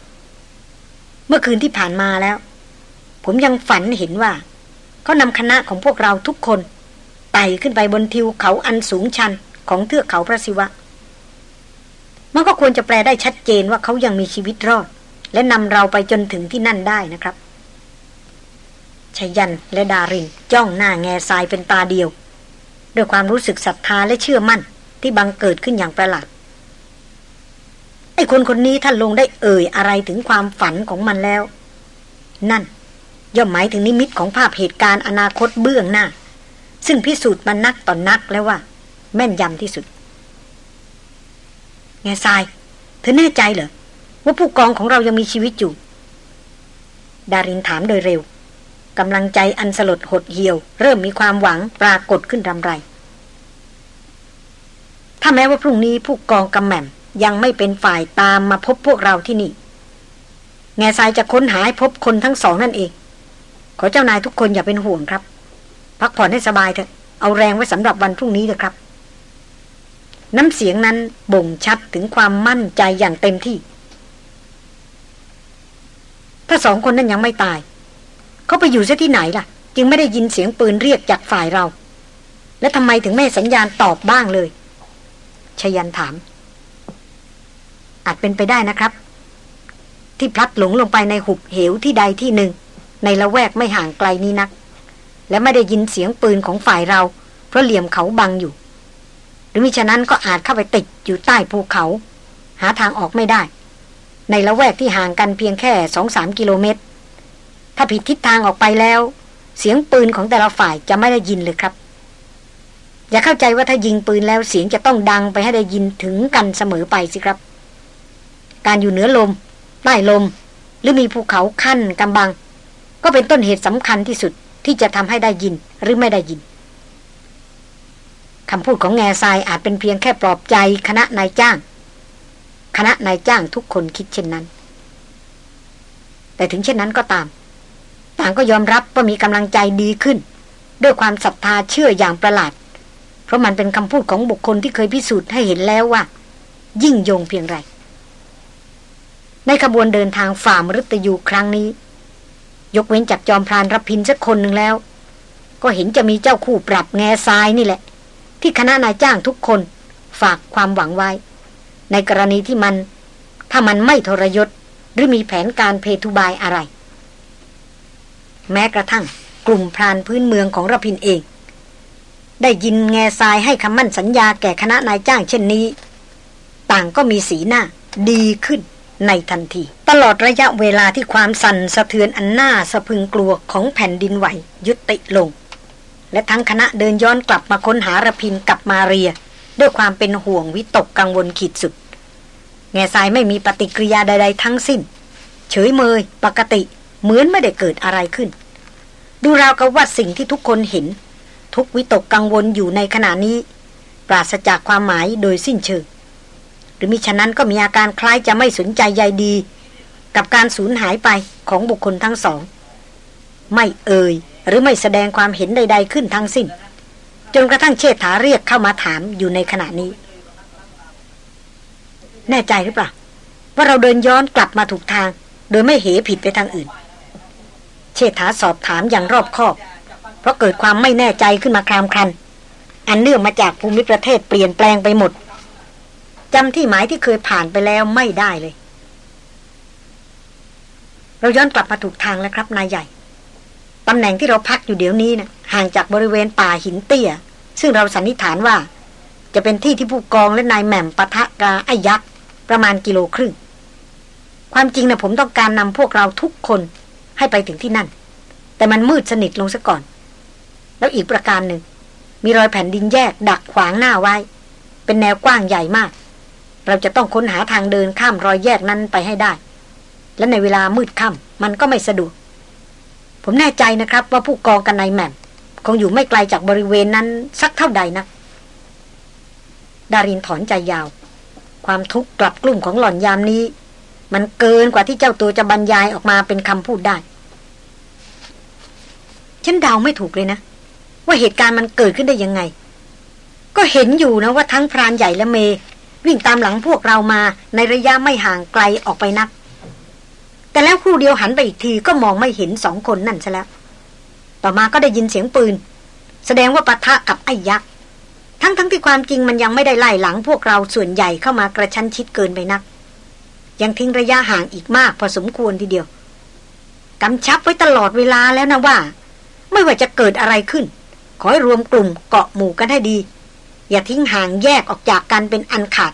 Speaker 1: เมื่อคืนที่ผ่านมาแล้ว ผมยังฝันเห็นว่า เขานำคณะของพวกเราทุกคนไต่ขึ้นไปบนทิวเขาอันสูงชันของเทือกเขาพระศิวะ มันก็ควรจะแปลได้ชัดเจนว่าเขายังมีชีวิตรอด และนำเราไปจนถึงที่นั่นได้นะครับ ชยันและดารินจ้องหน้าแง่ทรายเป็นตาเดียว ด้วยความรู้สึกศรัทธาและเชื่อมั่นที่บังเกิดขึ้นอย่างประหลาดไอ้คนคนนี้ท่านลงได้เอ่ยอะไรถึงความฝันของมันแล้ว นั่น ย่อมหมายถึงนิมิตของภาพเหตุการณ์อนาคตเบื้องหน้า ซึ่งพิสูจน์มันนักต่อนนักแล้วว่า แม่นยำที่สุด แง่ทราย เธอแน่ใจเหรอว่าผู้กองของเรายังมีชีวิตอยู่ ดารินถามโดยเร็ว กำลังใจอันสลดหดเหี่ยว เริ่มมีความหวังปรากฏขึ้นรำไร ถ้าแม้ว่าพรุ่งนี้ผู้กองกำแหม่มยังไม่เป็นฝ่ายตามมาพบพวกเราที่นี่ แง่ทรายจะค้นหาพบคนทั้งสองนั่นเอง ขอเจ้านายทุกคนอย่าเป็นห่วงครับ พักผ่อนให้สบายเถอะ เอาแรงไว้สำหรับวันพรุ่งนี้เถอะครับ น้ำเสียงนั้นบ่งชัดถึงความมั่นใจอย่างเต็มที่ ถ้าสองคนนั้นยังไม่ตาย เขาไปอยู่ซะที่ไหนล่ะ จึงไม่ได้ยินเสียงปืนเรียกจากฝ่ายเรา และทำไมถึงไม่สัญญาณตอบบ้างเลยชยันถาม อาจเป็นไปได้นะครับ ที่พลัดหลงลงไปในหุบเหวที่ใดที่หนึ่ง ในละแวกไม่ห่างไกลนี้นัก และไม่ได้ยินเสียงปืนของฝ่ายเรา เพราะเหลี่ยมเขาบังอยู่ หรือมิฉะนั้นก็อาจเข้าไปติดอยู่ใต้ภูเขา หาทางออกไม่ได้ ในละแวกที่ห่างกันเพียงแค่สองสามกิโลเมตร ถ้าผิดทิศทางออกไปแล้ว เสียงปืนของแต่ละฝ่ายจะไม่ได้ยินเลยครับ อย่าเข้าใจว่าถ้ายิงปืนแล้วเสียงจะต้องดังไปให้ได้ยินถึงกันเสมอไปสิครับ การอยู่เหนือลมใต้ลม หรือมีภูเขาขั้นกำบัง ก็เป็นต้นเหตุสำคัญที่สุดที่จะทำให้ได้ยินหรือไม่ได้ยินคำพูดของแง่ทรายอาจเป็นเพียงแค่ปลอบใจคณะนายจ้าง คณะนายจ้างทุกคนคิดเช่นนั้น แต่ถึงเช่นนั้นก็ตาม ต่างก็ยอมรับว่ามีกำลังใจดีขึ้น ด้วยความศรัทธาเชื่ออย่างประหลาด เพราะมันเป็นคำพูดของบุคคลที่เคยพิสูจน์ให้เห็นแล้วว่า ยิ่งยงเพียงไร ในขบวนเดินทางฝ่ามฤตยูครั้งนี้ ยกเว้นจากจอมพรานรับพินสักคนหนึ่งแล้ว ก็เห็นจะมีเจ้าคู่ปรับแง่ทรายนี่แหละ ที่คณะนายจ้างทุกคนฝากความหวังไว้ ในกรณีที่มัน ถ้ามันไม่ทรยศหรือมีแผนการเพทุบายอะไร แม้กระทั่งกลุ่มพรานพื้นเมืองของระพินเอง ได้ยินแง่ทรายให้คำมั่นสัญญาแก่คณะนายจ้างเช่นนี้ ต่างก็มีสีหน้าดีขึ้นในทันที ตลอดระยะเวลาที่ความสั่นสะเทือนอันน่าสะพึงกลัวของแผ่นดินไหวยุติลง และทั้งคณะเดินย้อนกลับมาค้นหาระพินกับมาเรีย ด้วยความเป็นห่วงวิตกกังวลขีดสุด แง่ทรายไม่มีปฏิกิริยาใด ๆ ทั้งสิ้น เฉยเมยปกติ เหมือนไม่ได้เกิดอะไรขึ้น ดูราวกับว่าสิ่งที่ทุกคนเห็น ทุกวิตกกังวลอยู่ในขณะนี้ ปราศจากความหมายโดยสิ้นเชิงหรือมิฉะนั้นก็มีอาการคล้ายจะไม่สนใจใยดี กับการสูญหายไปของบุคคลทั้งสอง ไม่เอ่ยหรือไม่แสดงความเห็นใด ๆ ขึ้นทั้งสิ้น จนกระทั่งเชษฐาเรียกเข้ามาถามอยู่ในขณะนี้ แน่ใจหรือเปล่าว่าเราเดินย้อนกลับมาถูกทาง โดยไม่เหผิดไปทางอื่น เชษฐาสอบถามอย่างรอบคอบ เพราะเกิดความไม่แน่ใจขึ้นมาครามครัน อันเนื่องมาจากภูมิประเทศเปลี่ยนแปลงไปหมดจำที่หมายที่เคยผ่านไปแล้วไม่ได้เลย เราย้อนกลับมาถูกทางแล้วครับนายใหญ่ตำแหน่งที่เราพักอยู่เดี๋ยวนี้นะห่างจากบริเวณป่าหินเตี้ย ซึ่งเราสันนิษฐานว่า จะเป็นที่ที่ผู้กองและนายแหม่มปะทะกาไอ้ยักษ์ประมาณกิโลครึ่ง ความจริงนะผมต้องการนำพวกเราทุกคน ให้ไปถึงที่นั่น แต่มันมืดสนิทลงซะก่อน แล้วอีกประการหนึ่ง มีรอยแผ่นดินแยกดักขวางหน้าไว้ เป็นแนวกว้างใหญ่มาก เราจะต้องค้นหาทางเดินข้ามรอยแยกนั้นไปให้ได้ และในเวลามืดค่ำมันก็ไม่สะดวก ผมแน่ใจนะครับว่าผู้กองกันนายแม่มคงอยู่ไม่ไกลจากบริเวณนั้นสักเท่าใดนะดารินถอนใจยาว ความทุกข์กลับกลุ่มของหล่อนยามนี้ มันเกินกว่าที่เจ้าตัวจะบรรยายออกมาเป็นคำพูดได้ ฉันเดาไม่ถูกเลยนะ ว่าเหตุการณ์มันเกิดขึ้นได้ยังไง ก็เห็นอยู่นะว่าทั้งพรานใหญ่และเม วิ่งตามหลังพวกเรามาในระยะไม่ห่างไกลออกไปนัก แต่แล้วครู่เดียวหันไปอีกทีก็มองไม่เห็นสองคนนั่นซะแล้ว ต่อมาก็ได้ยินเสียงปืน แสดงว่าปะทะกับไอ้ยักษ์ทั้งทั้งที่ความจริงมันยังไม่ได้ไล่หลังพวกเราส่วนใหญ่เข้ามากระชั้นชิดเกินไปนัก ยังทิ้งระยะห่างอีกมากพอสมควรทีเดียวกำชับไว้ตลอดเวลาแล้วนะว่า ไม่ว่าจะเกิดอะไรขึ้น ขอให้รวมกลุ่มเกาะหมู่กันให้ดี อย่าทิ้งห่างแยกออกจากกันเป็นอันขาด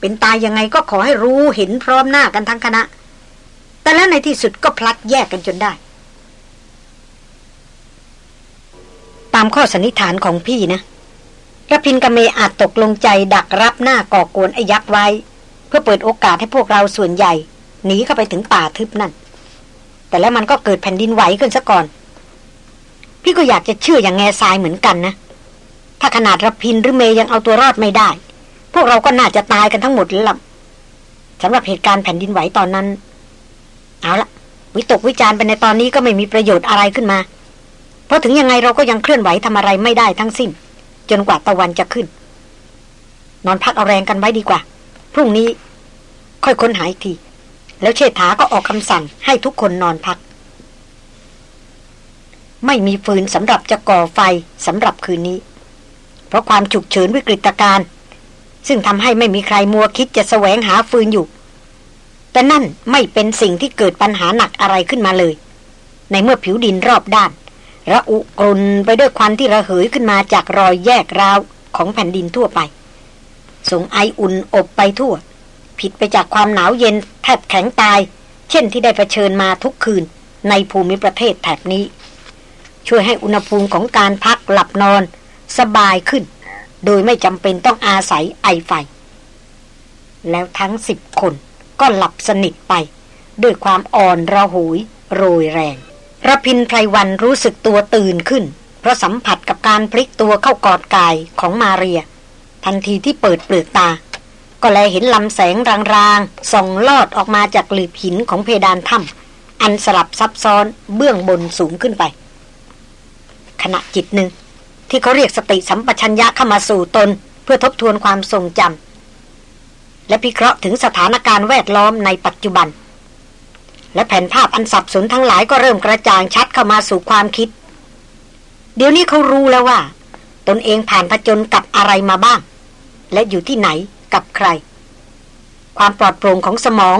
Speaker 1: เป็นตายยังไงก็ขอให้รู้เห็นพร้อมหน้ากันทั้งคณะ แต่แล้วในที่สุดก็พลัดแยกกันจนได้ ตามข้อสันนิษฐานของพี่นะระพินกับเมอาจตกลงใจดักรับหน้าก่อกวนไอ้ยักษ์ไว้ เพื่อเปิดโอกาสให้พวกเราส่วนใหญ่หนีเข้าไปถึงป่าทึบนั่น แต่แล้วมันก็เกิดแผ่นดินไหวขึ้นซะก่อน พี่ก็อยากจะเชื่ออย่างแง่ทรายเหมือนกันนะ ถ้าขนาดระพินหรือเมย์ยังเอาตัวรอดไม่ได้ พวกเราก็น่าจะตายกันทั้งหมดแล้วล่ะสำหรับเหตุการณ์แผ่นดินไหวตอนนั้น เอาละวิตกวิจารณ์ไปในตอนนี้ก็ไม่มีประโยชน์อะไรขึ้นมา เพราะถึงยังไงเราก็ยังเคลื่อนไหวทำอะไรไม่ได้ทั้งสิ้น จนกว่าตะวันจะขึ้น นอนพักเอาแรงกันไว้ดีกว่า พรุ่งนี้ ค่อยค้นหาอีกที แล้วเชษฐาก็ออกคำสั่งให้ทุกคนนอนพัก ไม่มีฟืนสำหรับจะก่อไฟสำหรับคืนนี้ เพราะความฉุกเฉินวิกฤตการณ์ซึ่งทำให้ไม่มีใครมัวคิดจะแสวงหาฟืนอยู่ แต่นั่นไม่เป็นสิ่งที่เกิดปัญหาหนักอะไรขึ้นมาเลย ในเมื่อผิวดินรอบด้าน ระอุกรนไปด้วยควันที่ระเหยขึ้นมาจากรอยแยกราวของแผ่นดินทั่วไป สงไออุ่นอบไปทั่ว ผิดไปจากความหนาวเย็นแทบแข็งตาย เช่นที่ได้เผชิญมาทุกคืนในภูมิประเทศแถบนี้ ช่วยให้อุณหภูมิของการพักหลับนอน สบายขึ้น โดยไม่จำเป็นต้องอาศัยไอไฟ แล้วทั้งสิบคนก็หลับสนิทไป ด้วยความอ่อนระหยโรยแรงระพินไพรวันรู้สึกตัวตื่นขึ้น เพราะสัมผัสกับการพลิกตัวเข้ากอดกายของมาเรีย ทันทีที่เปิดเปลือกตา ก็แลเห็นลำแสงรางๆส่องลอดออกมาจากหลืบหินของเพดานถ้ำอันสลับซับซ้อนเบื้องบนสูงขึ้นไป ขณะจิตหนึ่ง ที่เขาเรียกสติสัมปชัญญะเข้ามาสู่ตน เพื่อทบทวนความทรงจำและพิเคราะห์ถึงสถานการณ์แวดล้อมในปัจจุบัน และแผ่นภาพอันสับสนทั้งหลายก็เริ่มกระจ่างชัดเข้ามาสู่ความคิด เดี๋ยวนี้เขารู้แล้วว่า ตนเองผ่านผจญกับอะไรมาบ้าง และอยู่ที่ไหนกับใคร ความปลอดโปร่งของสมอง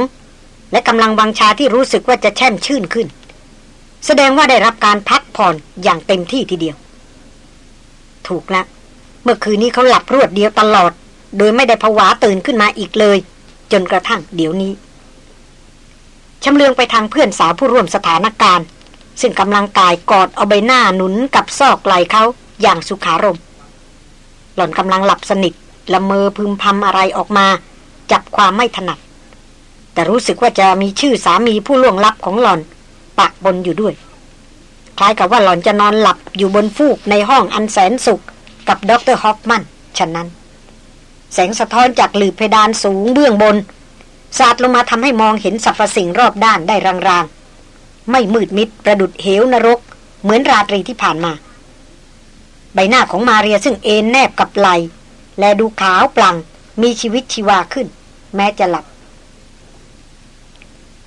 Speaker 1: และกำลังวังชาที่รู้สึกว่าจะแช่มชื่นขึ้น แสดงว่าได้รับการพักผ่อนอย่างเต็มที่ทีเดียว ถูกละเมื่อคืนนี้เขาหลับรวดเดียวตลอด โดยไม่ได้ผวาตื่นขึ้นมาอีกเลย จนกระทั่งเดี๋ยวนี้ชำเลืองไปทางเพื่อนสาวผู้ร่วมสถานการณ์ ซึ่งกำลังกายกอดเอาใบหน้าหนุนกับซอกไหลเขาอย่างสุขารม หล่อนกำลังหลับสนิทละเมอพึมพำอะไรออกมา จับความไม่ถนัด แต่รู้สึกว่าจะมีชื่อสามีผู้ล่วงลับของหล่อน ปะบนอยู่ด้วย คล้ายกับว่าหล่อนจะนอนหลับอยู่บนฟูกในห้องอันแสนสุข กับดรฮอฟมันฉะนั้น แสงสะท้อนจากหลืบเพดานสูงเบื้องบน สาดลงมาทำให้มองเห็นสรรพสิ่งรอบด้านได้รางๆ ไม่มืดมิดประดุดเหวนรก เหมือนราตรีที่ผ่านมา ใบหน้าของมาเรียซึ่งเอนแนบกับไหลและดูขาวปลังมีชีวิตชีวาขึ้น แม้จะหลับ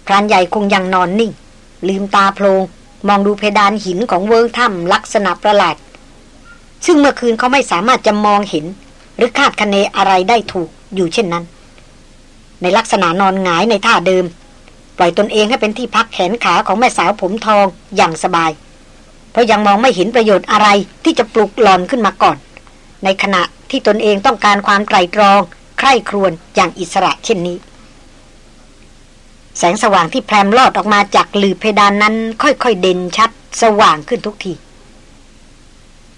Speaker 1: พรานใหญ่คงยังนอนนิ่ง ลืมตาโพลงมองดูเพดานหินของเวิงถ้ำลักษณะประหลาด ซึ่งเมื่อคืนเขาไม่สามารถจะมองเห็น หรือคาดคะเนอะไรได้ถูกอยู่เช่นนั้น ในลักษณะนอนหงายในท่าเดิม ปล่อยตนเองให้เป็นที่พักแขนขาของแม่สาวผมทองอย่างสบาย เพราะยังมองไม่เห็นประโยชน์อะไรที่จะปลุกหลอนขึ้นมาก่อน ในขณะที่ตนเองต้องการความไตรตรอง ใคร่ครวญอย่างอิสระเช่นนี้ แสงสว่างที่แพรมลอดออกมาจากหลือเพดานนั้น ค่อยๆเด่นชัด สว่างขึ้นทุกที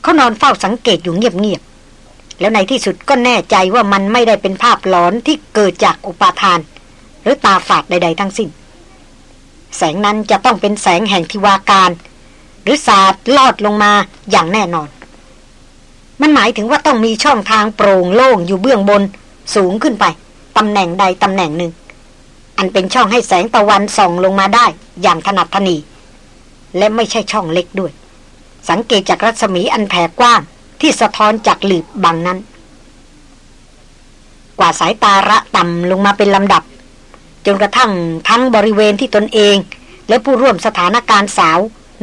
Speaker 1: เขานอนเฝ้าสังเกตอยู่เงียบๆแล้วในที่สุดก็แน่ใจว่ามันไม่ได้เป็นภาพหลอนที่เกิดจากอุปาทาน หรือตาฝาดใด ๆ ทั้งสิ้น แสงนั้นจะต้องเป็นแสงแห่งทิวาการ หรือศาสตร์ลอดลงมาอย่างแน่นอน มันหมายถึงว่าต้องมีช่องทางโปร่งโล่งอยู่เบื้องบน สูงขึ้นไปตำแหน่งใดตำแหน่งหนึ่ง อันเป็นช่องให้แสงตะวันส่องลงมาได้อย่างถนัดทนี และไม่ใช่ช่องเล็กด้วย สังเกตจากรัศมีอันแผ่กว้างที่สะท้อนจากหลืบบางนั้น กว่าสายตาระต่ำลงมาเป็นลำดับ จนกระทั่งทั้งบริเวณที่ตนเอง และผู้ร่วมสถานการณ์สาว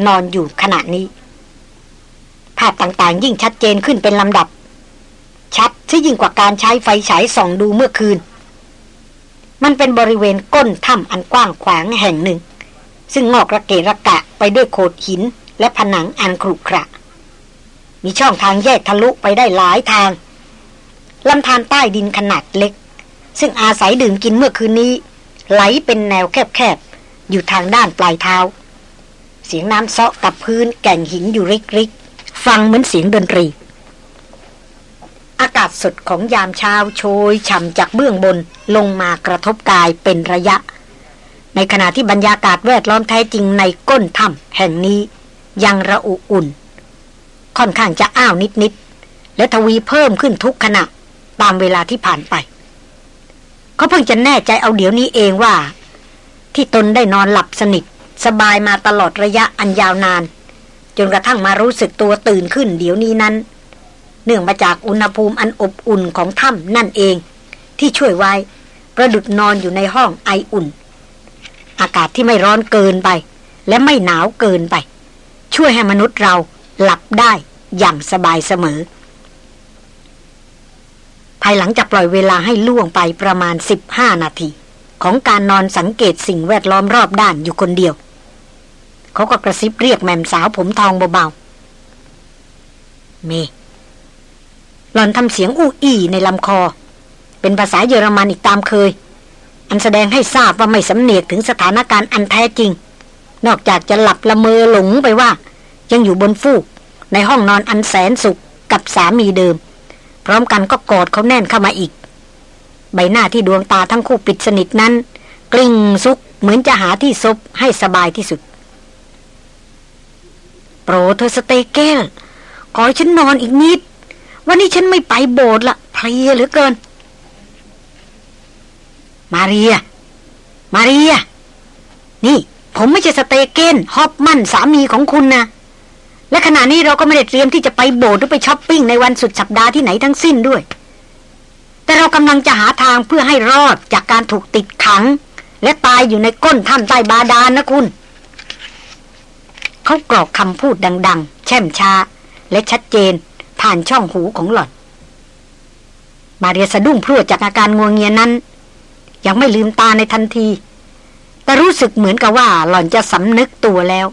Speaker 1: นอนอยู่ขณะนี้ ภาพต่างๆยิ่งชัดเจนขึ้นเป็นลำดับ ชัดที่ยิ่งกว่าการใช้ไฟฉายส่องดูเมื่อคืน มันเป็นบริเวณก้นถ้ำอันกว้างขวางแห่งหนึ่ง ซึ่งงอกระเกะระกะไปด้วยโขดหินและผนังอันครุขระ มีช่องทางแยกทะลุไปได้หลายทางลำธารใต้ดินขนาดเล็ก ซึ่งอาศัยดื่มกินเมื่อคืนนี้ ไหลเป็นแนวแคบๆ อยู่ทางด้านปลายเท้า เสียงน้ำเซาะกับพื้นแก่งหินอยู่ริกๆ ฟังเหมือนเสียงดนตรี อากาศสดของยามเช้าโชยฉ่ำจากเบื้องบนลงมากระทบกายเป็นระยะ ในขณะที่บรรยากาศแวดล้อมแท้จริงในก้นถ้ำแห่งนี้ ยังระอุอุ่น ค่อนข้างจะอ้าวนิดๆและทวีเพิ่มขึ้นทุกขณะตามเวลาที่ผ่านไป เขาเพิ่งจะแน่ใจเอาเดี๋ยวนี้เองว่า ที่ตนได้นอนหลับสนิท สบายมาตลอดระยะอันยาวนาน จนกระทั่งมารู้สึกตัวตื่นขึ้นเดี๋ยวนี้นั้น เนื่องมาจากอุณหภูมิอันอบอุ่นของถ้ำนั่นเอง ที่ช่วยไว้ประดุดนอนอยู่ในห้องไออุ่น อากาศที่ไม่ร้อนเกินไป และไม่หนาวเกินไป ช่วยให้มนุษย์เราหลับได้อย่างสบายเสมอ ภายหลังจากปล่อยเวลาให้ล่วงไปประมาณ 15 นาที ของการนอนสังเกตสิ่งแวดล้อมรอบด้านอยู่คนเดียว เขาก็กระซิบเรียกแม่มสาวผมทองเบาๆเม หล่อนทำเสียงอู้อี้ในลำคอ เป็นภาษาเยอรมันอีกตามเคย อันแสดงให้ทราบว่าไม่สำเนียกถึงสถานการณ์อันแท้จริง นอกจากจะหลับละเมอหลงไปว่า ยังอยู่บนฟูก ในห้องนอนอันแสนสุขกับสามีเดิม พร้อมกันก็กอดเขาแน่นเข้ามาอีก ใบหน้าที่ดวงตาทั้งคู่ปิดสนิทนั้น กลิ้งซุกเหมือนจะหาที่ซบให้สบายที่สุด โปรเธอสเตเกลขอฉันนอนอีกนิด วันนี้ฉันไม่ไปโบสถ์ละเพลียเหลือเกิน มาเรีย มาเรีย นี่ ผมไม่ใช่สเตเกนฮอปมันสามีของคุณนะและขณะนี้เราก็ไม่ได้เตรียมที่จะไปโบสถ์หรือไปช้อปปิ้งในวันสุดสัปดาห์ที่ไหนทั้งสิ้นด้วย แต่เรากำลังจะหาทางเพื่อให้รอดจากการถูกติดขัง และตายอยู่ในก้นถ้ำใต้บาดาลนนะคุณเขากรอกคำพูดดัง ๆ แช่มช้า และชัดเจน ผ่านช่องหูของหล่อน มาเรียสะดุ้งพรวดจากอาการงวงเงียนั้น ยังไม่ลืมตาในทันที แต่รู้สึกเหมือนกับว่าหล่อนจะสำนึกตัวแล้ว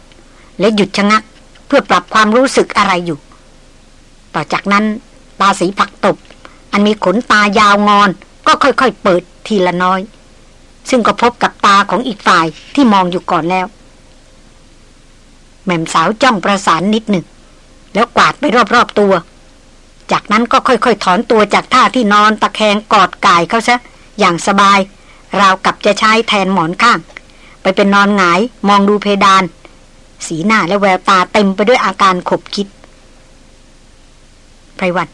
Speaker 1: และหยุดชะงักเพื่อปรับความรู้สึกอะไรอยู่ ต่อจากนั้นตาสีผักตบ อันมีขนตายาวงอน ก็ค่อยๆเปิดทีละน้อย ซึ่งก็พบกับตาของอีกฝ่ายที่มองอยู่ก่อนแล้วแม่มสาวจ้องประสานนิดหนึ่ง แล้วกวาดไปรอบๆตัว จากนั้นก็ค่อยๆ ถอนตัวจากท่าที่นอนตะแคงกอดกายเขาซะ อย่างสบาย ราวกับจะใช้แทนหมอนข้าง ไปเป็นนอนหงาย มองดูเพดาน สีหน้าและแววตาเต็มไปด้วยอาการขบคิดไพรวัน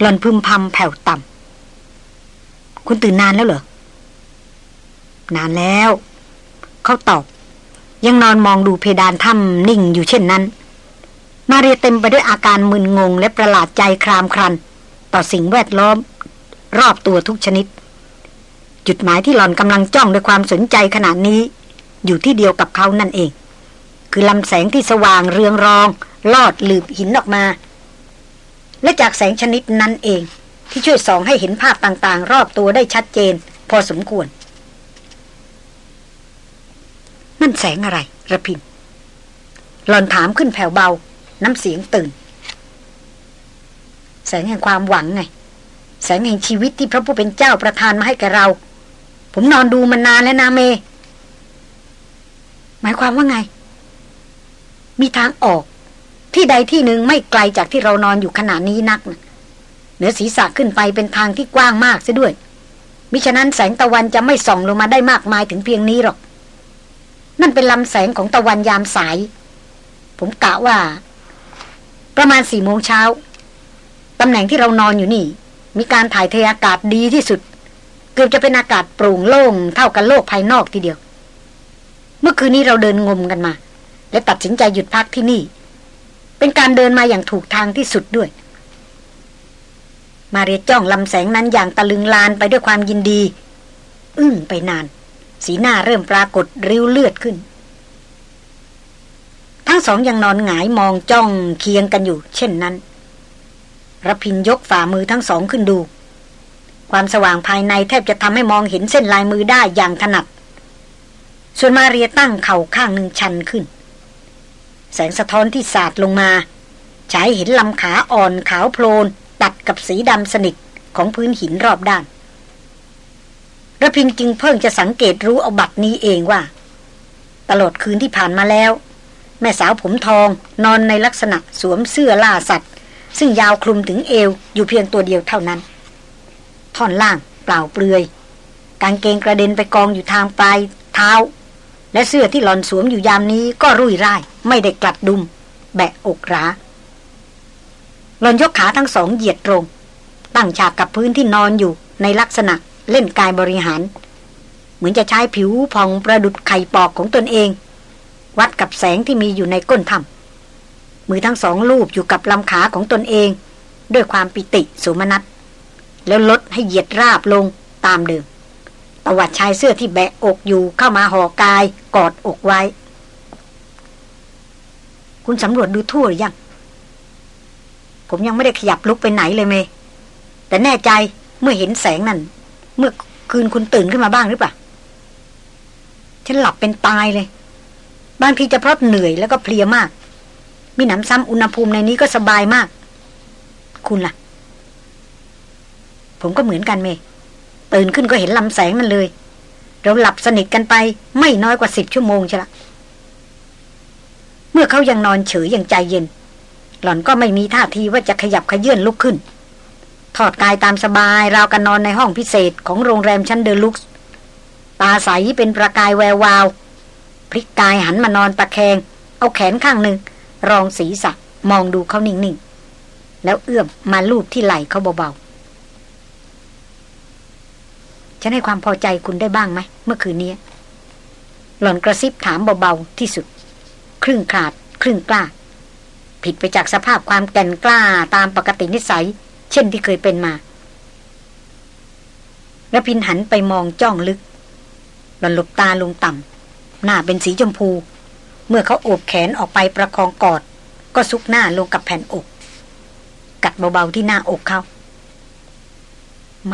Speaker 1: หลอนพึมพำแผ่วต่ำคุณตื่นนานแล้วเหรอ นานแล้ว เขาตอบ ยังนอนมองดูเพดานถ้ำนิ่งอยู่เช่นนั้น มาเรียเต็มไปด้วยอาการมึนงงและประหลาดใจครามครัน ต่อสิ่งแวดล้อม รอบตัวทุกชนิด จุดหมายที่หลอนกำลังจ้องด้วยความสนใจขณะนี้ อยู่ที่เดียวกับเขานั่นเอง คือลำแสงที่สว่างเรืองรอง ลอดหลืบหินออกมา และจากแสงชนิดนั้นเอง ที่ช่วยส่องให้เห็นภาพต่างๆ รอบตัวได้ชัดเจน พอสมควรนั่นแสงอะไรระพินหลอนถามขึ้นแผ่วเบา น้ำเสียงตื่น แสงแห่งความหวังไง แสงแห่งชีวิตที่พระผู้เป็นเจ้าประทานมาให้แกเรา ผมนอนดูมันนานแล้วนาเม หมายความว่าไง มีทางออก ที่ใดที่หนึ่งไม่ไกลจากที่เรานอนอยู่ขณะนี้นักนะเหนือศีรษะขึ้นไปเป็นทางที่กว้างมากซะด้วย มิฉะนั้นแสงตะวันจะไม่ส่องลงมาได้มากมายถึงเพียงนี้หรอก นั่นเป็นลำแสงของตะวันยามสาย ผมกะว่า ประมาณสี่โมงเช้าตำแหน่งที่เรานอนอยู่นี่ มีการถ่ายเทอากาศดีที่สุด เกือบจะเป็นอากาศโปร่งโล่งเท่ากับโลกภายนอกทีเดียว เมื่อคืนนี้เราเดินงมกันมา และตัดสินใจหยุดพักที่นี่ เป็นการเดินมาอย่างถูกทางที่สุดด้วย มาเรียจ้องลำแสงนั้นอย่างตะลึงลานไปด้วยความยินดี อึ้งไปนาน สีหน้าเริ่มปรากฏริ้วเลือดขึ้น ทั้งสองยังนอนหงายมองจ้องเคียงกันอยู่ เช่นนั้นรพินยกฝ่ามือทั้งสองขึ้นดู ความสว่างภายในแทบจะทำให้มองเห็นเส้นลายมือได้อย่างถนัด ส่วนมาเรียตั้งเข่าข้างหนึ่งชันขึ้น แสงสะท้อนที่สาดลงมาฉายเห็นลำขาอ่อนขาวโพลน ตัดกับสีดำสนิทของพื้นหินรอบด้านระพินจึงเพิ่งจะสังเกตรู้เอาบัตรนี้เองว่า ตลอดคืนที่ผ่านมาแล้ว แม่สาวผมทองนอนในลักษณะสวมเสื้อล่าสัตว์ ซึ่งยาวคลุมถึงเอวอยู่เพียงตัวเดียวเท่านั้น ท่อนล่างเปล่าเปลือย กางเกงกระเด็นไปกองอยู่ทางปลายเท้า และเสื้อที่หลอนสวมอยู่ยามนี้ก็รุ่ยร่าย ไม่ได้กลัดดุม แบะอกราหลอนยกขาทั้งสองเหยียดตรง ตั้งฉากกับพื้นที่นอนอยู่ในลักษณะเล่นกายบริหาร เหมือนจะใช้ผิวพองประดุดไข่ปอกของตนเอง วัดกับแสงที่มีอยู่ในก้นถ้ำมือทั้งสองลูบอยู่กับลำขาของตนเอง ด้วยความปิติสุมนัตแล้วลดให้เหยียดราบลงตามเดิมตวัดชายเสื้อที่แบะอกอยู่เข้ามาห่อกายกอดอกไว้ คุณสำรวจดูทั่วหรือยัง ผมยังไม่ได้ขยับลุกไปไหนเลยเม แต่แน่ใจเมื่อเห็นแสงนั่น เมื่อคืนคุณตื่นขึ้นมาบ้างหรือเปล่า ฉันหลับเป็นตายเลย บางทีจะเพราะเหนื่อยแล้วก็เพลียมาก มีหนำซ้ำอุณหภูมิในนี้ก็สบายมาก คุณล่ะ ผมก็เหมือนกันเมตื่นขึ้นก็เห็นลำแสงนั่นเลย เราหลับสนิทกันไปไม่น้อยกว่าสิบชั่วโมงใช่ละ เมื่อเขายังนอนเฉยอย่างใจเย็น หล่อนก็ไม่มีท่าทีว่าจะขยับขยื่นลุกขึ้น ถอดกายตามสบายราวกันนอนในห้องพิเศษของโรงแรมชั้นเดลุกส์ตาใสเป็นประกายแวววาว พลิกกายหันมานอนตะแคง เอาแขนข้างหนึ่ง รองศีรษะมองดูเขานิ่งๆ แล้วเอื้อมมาลูบที่ไหล่เขาเบาๆ ฉันให้ความพอใจคุณได้บ้างไหม เมื่อคืนนี้ หล่อนกระซิบถามเบาๆ ที่สุด ครึ่งขาด ครึ่งกล้า ผิดไปจากสภาพความแก่นกล้าตามปกตินิสัย เช่นที่เคยเป็นมาแล้วพินหันไปมองจ้องลึกหล่อนหลบตาลงต่ำ หน้าเป็นสีชมพู เมื่อเขาโอบแขนออกไปประคองกอด ก็ซุกหน้าลงกับแผ่นอก กัดเบาๆที่หน้าอกเขา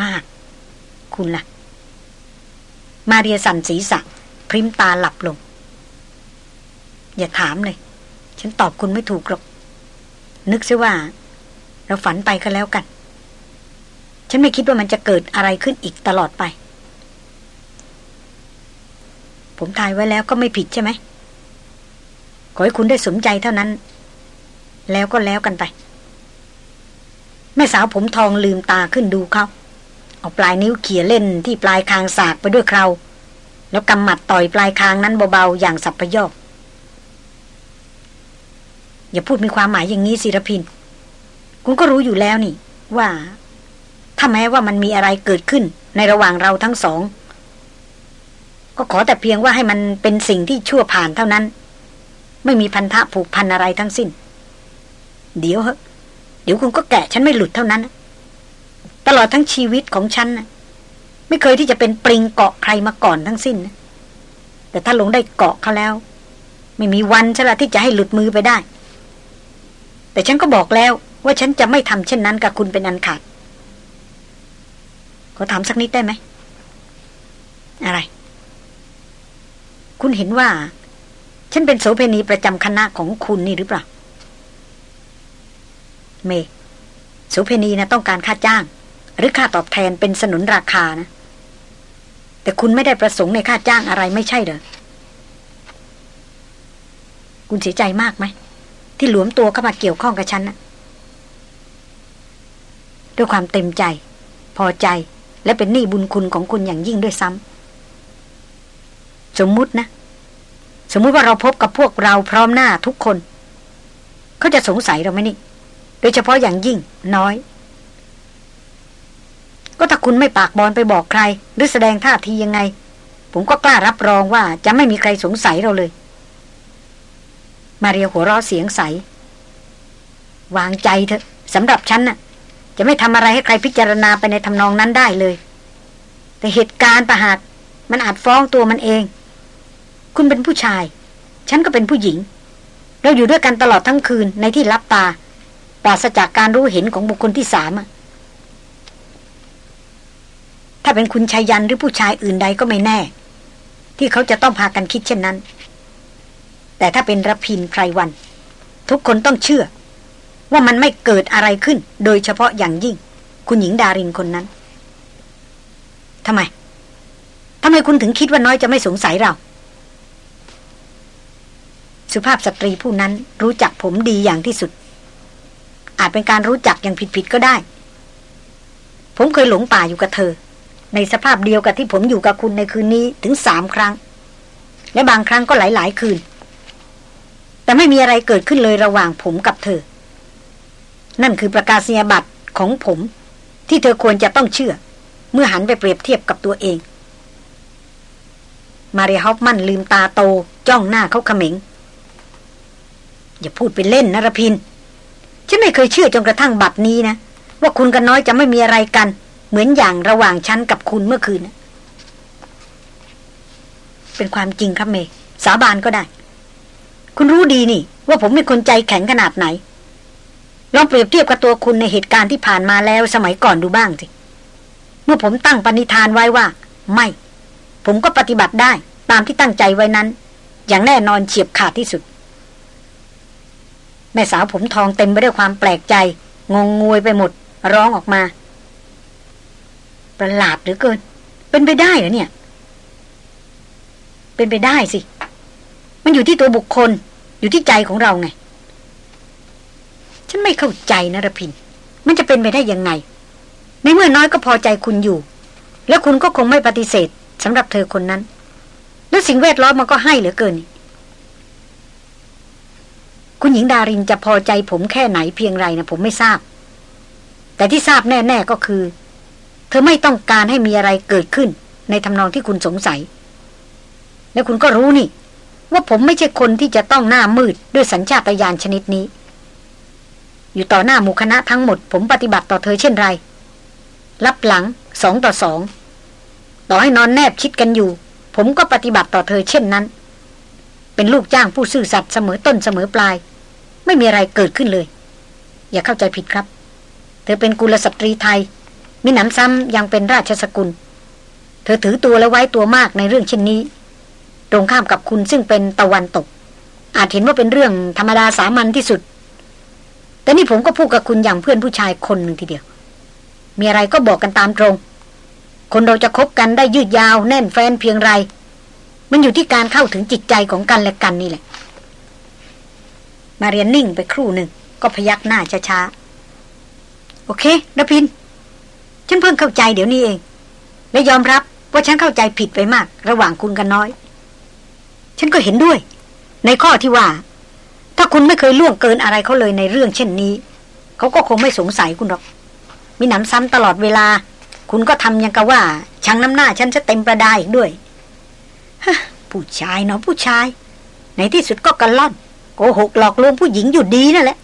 Speaker 1: มาก คุณละ่ะ มาเรียสันศีสักพริมตาหลับลง อย่าถามเลย ฉันตอบคุณไม่ถูกหรอก นึกซิว่า เราฝันไปก็แล้วกัน ฉันไม่คิดว่ามันจะเกิดอะไรขึ้นอีกตลอดไป ผมทายไว้แล้วก็ไม่ผิดใช่ไหม ขอให้คุณได้สมใจเท่านั้น แล้วก็แล้วกันไป แม่สาวผมทองลืมตาขึ้นดูเขาเอาปลายนิ้วเขี่ยเล่นที่ปลายคางสากไปด้วยคราวแล้วกำหมัดต่อยปลายคางนั้นเบาๆ อย่างสับประยอกอย่าพูดมีความหมายอย่างนี้สิรพิน คุณก็รู้อยู่แล้วนี่ ว่า ถ้าแม้ว่ามันมีอะไรเกิดขึ้นในระหว่างเราทั้งสอง ก็ขอแต่เพียงว่าให้มันเป็นสิ่งที่ชั่วผ่านเท่านั้น ไม่มีพันธะผูกพันอะไรทั้งสิ้น เดี๋ยวเหอะเดี๋ยวคุณก็แกะฉันไม่หลุดเท่านั้น ตลอดทั้งชีวิตของฉันนะไม่เคยที่จะเป็นปริงเกาะใครมาก่อนทั้งสิ้น แต่ถ้าลงได้เกาะเขาแล้ว ไม่มีวันใช่ละที่จะให้หลุดมือไปได้ แต่ฉันก็บอกแล้วว่าฉันจะไม่ทำเช่นนั้นกับคุณเป็นอันขาดขอถามสักนิดได้ไหมอะไร คุณเห็นว่า ฉันเป็นโสเพณีประจำคณะของคุณนี่หรือเปล่า เมโสเพณีนะต้องการค่าจ้าง หรือค่าตอบแทนเป็นสนุนราคานะ แต่คุณไม่ได้ประสงค์ในค่าจ้างอะไรไม่ใช่เหรอ คุณเสียใจมากไหม ที่หลวมตัวเข้ามาเกี่ยวข้องกับฉันนะด้วยความเต็มใจ พอใจและเป็นหนี้บุญคุณของคุณอย่างยิ่งด้วยซ้ำ สมมุตินะ สมมุติว่าเราพบกับพวกเราพร้อมหน้าทุกคน เขาจะสงสัยเราไหมนี่ โดยเฉพาะอย่างยิ่งน้อย ก็ถ้าคุณไม่ปากบอลไปบอกใคร หรือแสดงท่าทียังไง ผมก็กล้ารับรองว่าจะไม่มีใครสงสัยเราเลย มาเรียหัวเราะเสียงใส วางใจเถอะสำหรับฉันน่ะ จะไม่ทำอะไรให้ใครพิจารณาไปในทำนองนั้นได้เลย แต่เหตุการณ์ประหารมันอาจฟ้องตัวมันเอง คุณเป็นผู้ชาย ฉันก็เป็นผู้หญิง เราอยู่ด้วยกันตลอดทั้งคืนในที่ลับตาปราศจากการรู้เห็นของบุคคลที่สามถ้าเป็นคุณชายยันหรือผู้ชายอื่นใดก็ไม่แน่ ที่เขาจะต้องพากันคิดเช่นนั้น แต่ถ้าเป็นรพินไพรวัน ทุกคนต้องเชื่อ ว่ามันไม่เกิดอะไรขึ้น โดยเฉพาะอย่างยิ่ง คุณหญิงดารินคนนั้นทำไมทำไมคุณถึงคิดว่าน้อยจะไม่สงสัยเรา สุภาพสตรีผู้นั้นรู้จักผมดีอย่างที่สุด อาจเป็นการรู้จักอย่างผิดๆก็ได้ ผมเคยหลงป่าอยู่กับเธอ ในสภาพเดียวกับที่ผมอยู่กับคุณในคืนนี้ถึงสามครั้ง และบางครั้งก็หลายๆคืน แต่ไม่มีอะไรเกิดขึ้นเลยระหว่างผมกับเธอ นั่นคือประกาศนียบัตรของผม ที่เธอควรจะต้องเชื่อ เมื่อหันไปเปรียบเทียบกับตัวเอง มาเรียฮอฟมันลืมตาโตจ้องหน้าเขาเขม็ง อย่าพูดไปเล่นนะรพิน ฉันไม่เคยเชื่อจนกระทั่งบัดนี้นะ ว่าคุณกับน้อยจะไม่มีอะไรกัน เหมือนอย่างระหว่างฉันกับคุณเมื่อคืนเป็นความจริงครับเมสาบานก็ได้ คุณรู้ดีนี่ ว่าผมเป็นคนใจแข็งขนาดไหน ลองเปรียบเทียบกับตัวคุณในเหตุการณ์ที่ผ่านมาแล้วสมัยก่อนดูบ้างสิ เมื่อผมตั้งปณิธานไว้ว่า ไม่ ผมก็ปฏิบัติได้ ตามที่ตั้งใจไว้นั้น อย่างแน่นอนเฉียบขาดที่สุด ม่สาวผมทองเต็มไปด้วยความแปลกใจ งงงวยไปหมด ร้องออกมา ประหลาดเหลือเกิน เป็นไปได้เหรอเนี่ย เป็นไปได้สิ มันอยู่ที่ตัวบุคคล อยู่ที่ใจของเราไง ฉันไม่เข้าใจนะรพิน มันจะเป็นไปได้ยังไง ในเมื่อน้อยก็พอใจคุณอยู่ แล้วคุณก็คงไม่ปฏิเสธสำหรับเธอคนนั้น แล้วสิ่งแวดล้อมมันก็ให้เหลือเกิน คุณหญิงดารินจะพอใจผมแค่ไหนเพียงไรนะผมไม่ทราบ แต่ที่ทราบแน่ ๆก็คือ เธอไม่ต้องการให้มีอะไรเกิดขึ้น ในทำนองที่คุณสงสัย และคุณก็รู้นี่ ว่าผมไม่ใช่คนที่จะต้องหน้ามืดด้วยสัญชาตญาณชนิดนี้ อยู่ต่อหน้าหมู่คณะทั้งหมด ผมปฏิบัติต่อเธอเช่นไร รับหลังสองต่อสองต่อให้นอนแนบชิดกันอยู่ ผมก็ปฏิบัติต่อเธอเช่นนั้น เป็นลูกจ้างผู้ซื่อสัตย์เสมอต้นเสมอปลาย ไม่มีอะไรเกิดขึ้นเลย อย่าเข้าใจผิดครับ เธอเป็นกุลสตรีไทย มีหนำซ้ำยังเป็นราชสกุล เธอถือตัวและไว้ตัวมากในเรื่องเช่นนี้ ตรงข้ามกับคุณซึ่งเป็นตะวันตก อาจเห็นว่าเป็นเรื่องธรรมดาสามัญที่สุด แต่นี่ผมก็พูดกับคุณอย่างเพื่อนผู้ชายคนหนึ่งทีเดียว มีอะไรก็บอกกันตามตรง คนเราจะคบกันได้ยืดยาวแน่นแฟนเพียงไร มันอยู่ที่การเข้าถึงจิตใจของกันและกันนี่แหละ มาเรียนนิ่งไปครู่หนึ่ง ก็พยักหน้าช้าๆ โอเคดพิน ฉันเพิ่งเข้าใจเดี๋ยวนี้เอง และยอมรับว่าฉันเข้าใจผิดไปมาก ระหว่างคุณกันน้อย ฉันก็เห็นด้วย ในข้อที่ว่า ถ้าคุณไม่เคยล่วงเกินอะไรเขาเลยในเรื่องเช่นนี้ เขาก็คงไม่สงสัยคุณหรอก มีหนำซ้ำตลอดเวลา คุณก็ทำยังกะว่าชังน้ำหน้าฉันจะเต็มประดาอีกด้วย ผู้ชายเนาะผู้ชาย ในที่สุดก็กันล่อน โกหกหลอกลวงผู้หญิงอยู่ดีนั่นแหละ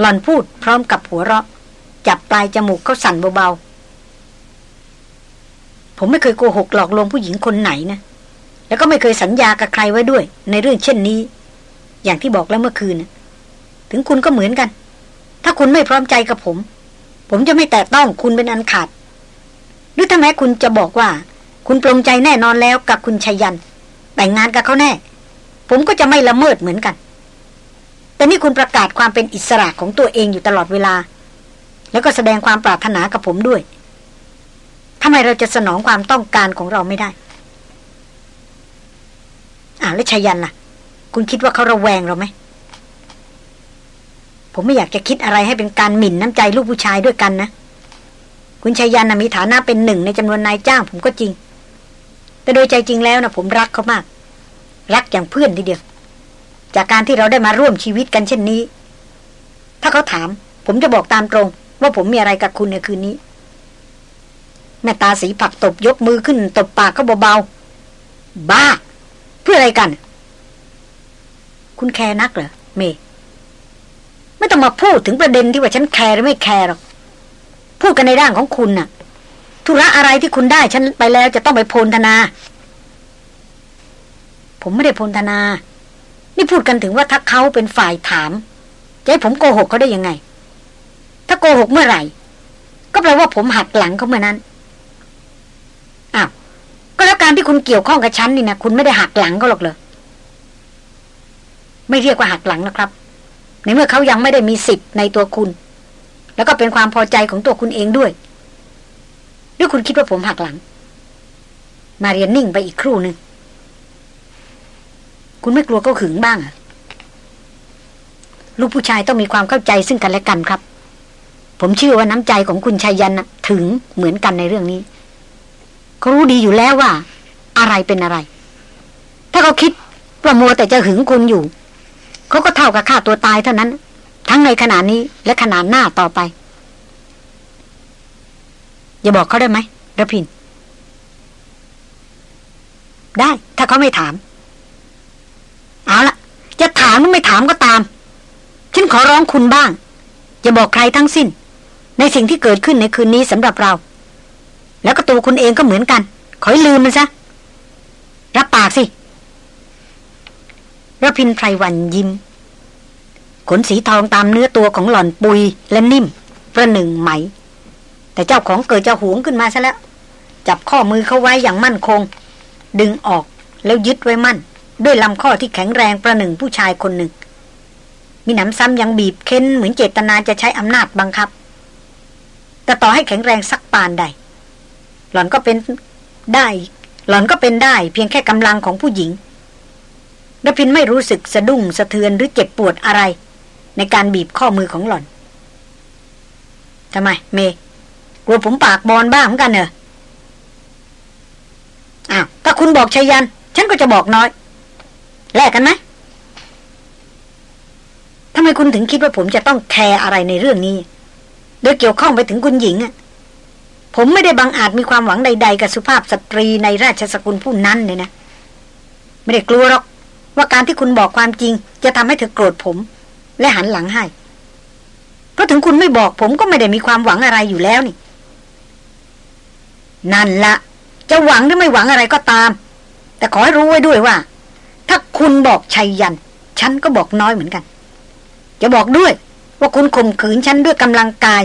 Speaker 1: หล่อนพูดพร้อมกับหัวเราะ จับปลายจมูกเขาสั่นเบาๆ ผมไม่เคยโกหกหลอกลวงผู้หญิงคนไหนนะ แล้วก็ไม่เคยสัญญากับใครไว้ด้วย ในเรื่องเช่นนี้ อย่างที่บอกแล้วเมื่อคืนนะถึงคุณก็เหมือนกัน ถ้าคุณไม่พร้อมใจกับผม ผมจะไม่แตะต้องคุณเป็นอันขาด หรือถ้าแม้คุณจะบอกว่า คุณปรงใจแน่นอนแล้วกับคุณชัยยัน แต่งงานกับเขาแน่ ผมก็จะไม่ละเมิดเหมือนกัน แต่นี่คุณประกาศความเป็นอิสระของตัวเองอยู่ตลอดเวลา แล้วก็แสดงความปรารถนากับผมด้วยทำไมเราจะสนองความต้องการของเราไม่ได้ อ่าแล้วชัยยันล่ะ คุณคิดว่าเขาระแวงเราไหม ผมไม่อยากจะคิดอะไรให้เป็นการหมิ่นน้ำใจลูกผู้ชายด้วยกันนะ คุณชัยยันมีฐานะเป็นหนึ่งในจำนวนนายจ้างผมก็จริง แต่โดยใจจริงแล้วนะผมรักเขามาก รักอย่างเพื่อนทีเดียว จากการที่เราได้มาร่วมชีวิตกันเช่นนี้ ถ้าเขาถาม ผมจะบอกตามตรง ว่าผมมีอะไรกับคุณในคืนนี้ แม่ตาสีผักตบยกมือขึ้น ตบปากเขาเบาๆ บ้า เพื่ออะไรกัน คุณแคร์นักเหรอเมย์ไม่ต้องมาพูดถึงประเด็นที่ว่าฉันแคร์หรือไม่แคร์หรอกพูดกันในร่างของคุณน่ะ ธุระอะไรที่คุณได้ฉันไปแล้วจะต้องไปโพนธนา ผมไม่ได้โพนธนา นี่พูดกันถึงว่าถ้าเขาเป็นฝ่ายถาม จะให้ผมโกหกเขาได้ยังไง ถ้าโกหกเมื่อไหร่ ก็แปลว่าผมหักหลังเขาเมื่อนั้นอ้าวก็แล้วการที่คุณเกี่ยวข้องกับฉันนี่นะคุณไม่ได้หักหลังเขาหรอกเลยไม่เรียกว่าหักหลังนะครับ ในเมื่อเขายังไม่ได้มีสิทธิ์ในตัวคุณ แล้วก็เป็นความพอใจของตัวคุณเองด้วย รือคุณคิดว่าผมหักหลัง มาเรียนนิ่งไปอีกครู่หนึ่ง คุณไม่กลัวเขาหึงบ้างอลูกผู้ชายต้องมีความเข้าใจซึ่งกันและกันครับ ผมเชื่อว่าน้ำใจของคุณชายยันนะถึงเหมือนกันในเรื่องนี้ เขารู้ดีอยู่แล้วว่า อะไรเป็นอะไร ถ้าเขาคิดว่ามัวแต่จะหึงคุณอยู่ เขาก็เท่ากับฆ่าตัวตายเท่านั้น ทั้งในขณะนี้และขณะหน้าต่อไป อย่าบอกเขาได้ไหมระพิน ได้ ถ้าเขาไม่ถาม เอาละจะถามหรือไม่ถามก็ตาม ฉันขอร้องคุณบ้าง อย่าบอกใครทั้งสิ้น ในสิ่งที่เกิดขึ้นในคืนนี้สำหรับเรา แล้วก็ตัวคุณเองก็เหมือนกัน ขอให้ลืมมันซะ รับปากสิระพินไพรวันยิ้ม ขนสีทองตามเนื้อตัวของหล่อนปุยและนิ่มประหนึ่งไหม แต่เจ้าของเกิดจะหวงขึ้นมาซะแล้ว จับข้อมือเขาไว้อย่างมั่นคง ดึงออกแล้วยึดไว้มั่น ด้วยลำข้อที่แข็งแรงประหนึ่งผู้ชายคนหนึ่ง มีหนำซ้ำยังบีบเค้นเหมือนเจตนาจะใช้อำนาจบังคับ แต่ต่อให้แข็งแรงสักปานใด หล่อนก็เป็นได้ หล่อนก็เป็นได้ เพียงแค่กำลังของผู้หญิงรพินไม่รู้สึกสะดุ้งสะเทือนหรือเจ็บปวดอะไร ในการบีบข้อมือของหล่อนทำไม เม กลัวผมปากบอลบ้างเหมือนกันเหรออ้าวถ้าคุณบอกชัยยัน ฉันก็จะบอกน้อย แลกกันไหมทำไมคุณถึงคิดว่าผมจะต้องแคร์อะไรในเรื่องนี้ โดยเกี่ยวข้องไปถึงคุณหญิงอะผมไม่ได้บังอาจมีความหวังใด ๆ กับสุภาพสตรีในราชสกุลผู้นั้นเลยนะ ไม่ได้กลัวหรอก ว่าการที่คุณบอกความจริง จะทำให้เธอโกรธผม และหันหลังให้เพราะถึงคุณไม่บอกผมก็ไม่ได้มีความหวังอะไรอยู่แล้วนี่ นั่นละจะหวังหรือไม่หวังอะไรก็ตาม แต่ขอให้รู้ไว้ด้วยว่า ถ้าคุณบอกชัยยัน ฉันก็บอกน้อยเหมือนกัน จะบอกด้วยว่าคุณข่มขืนฉันด้วยกำลังกาย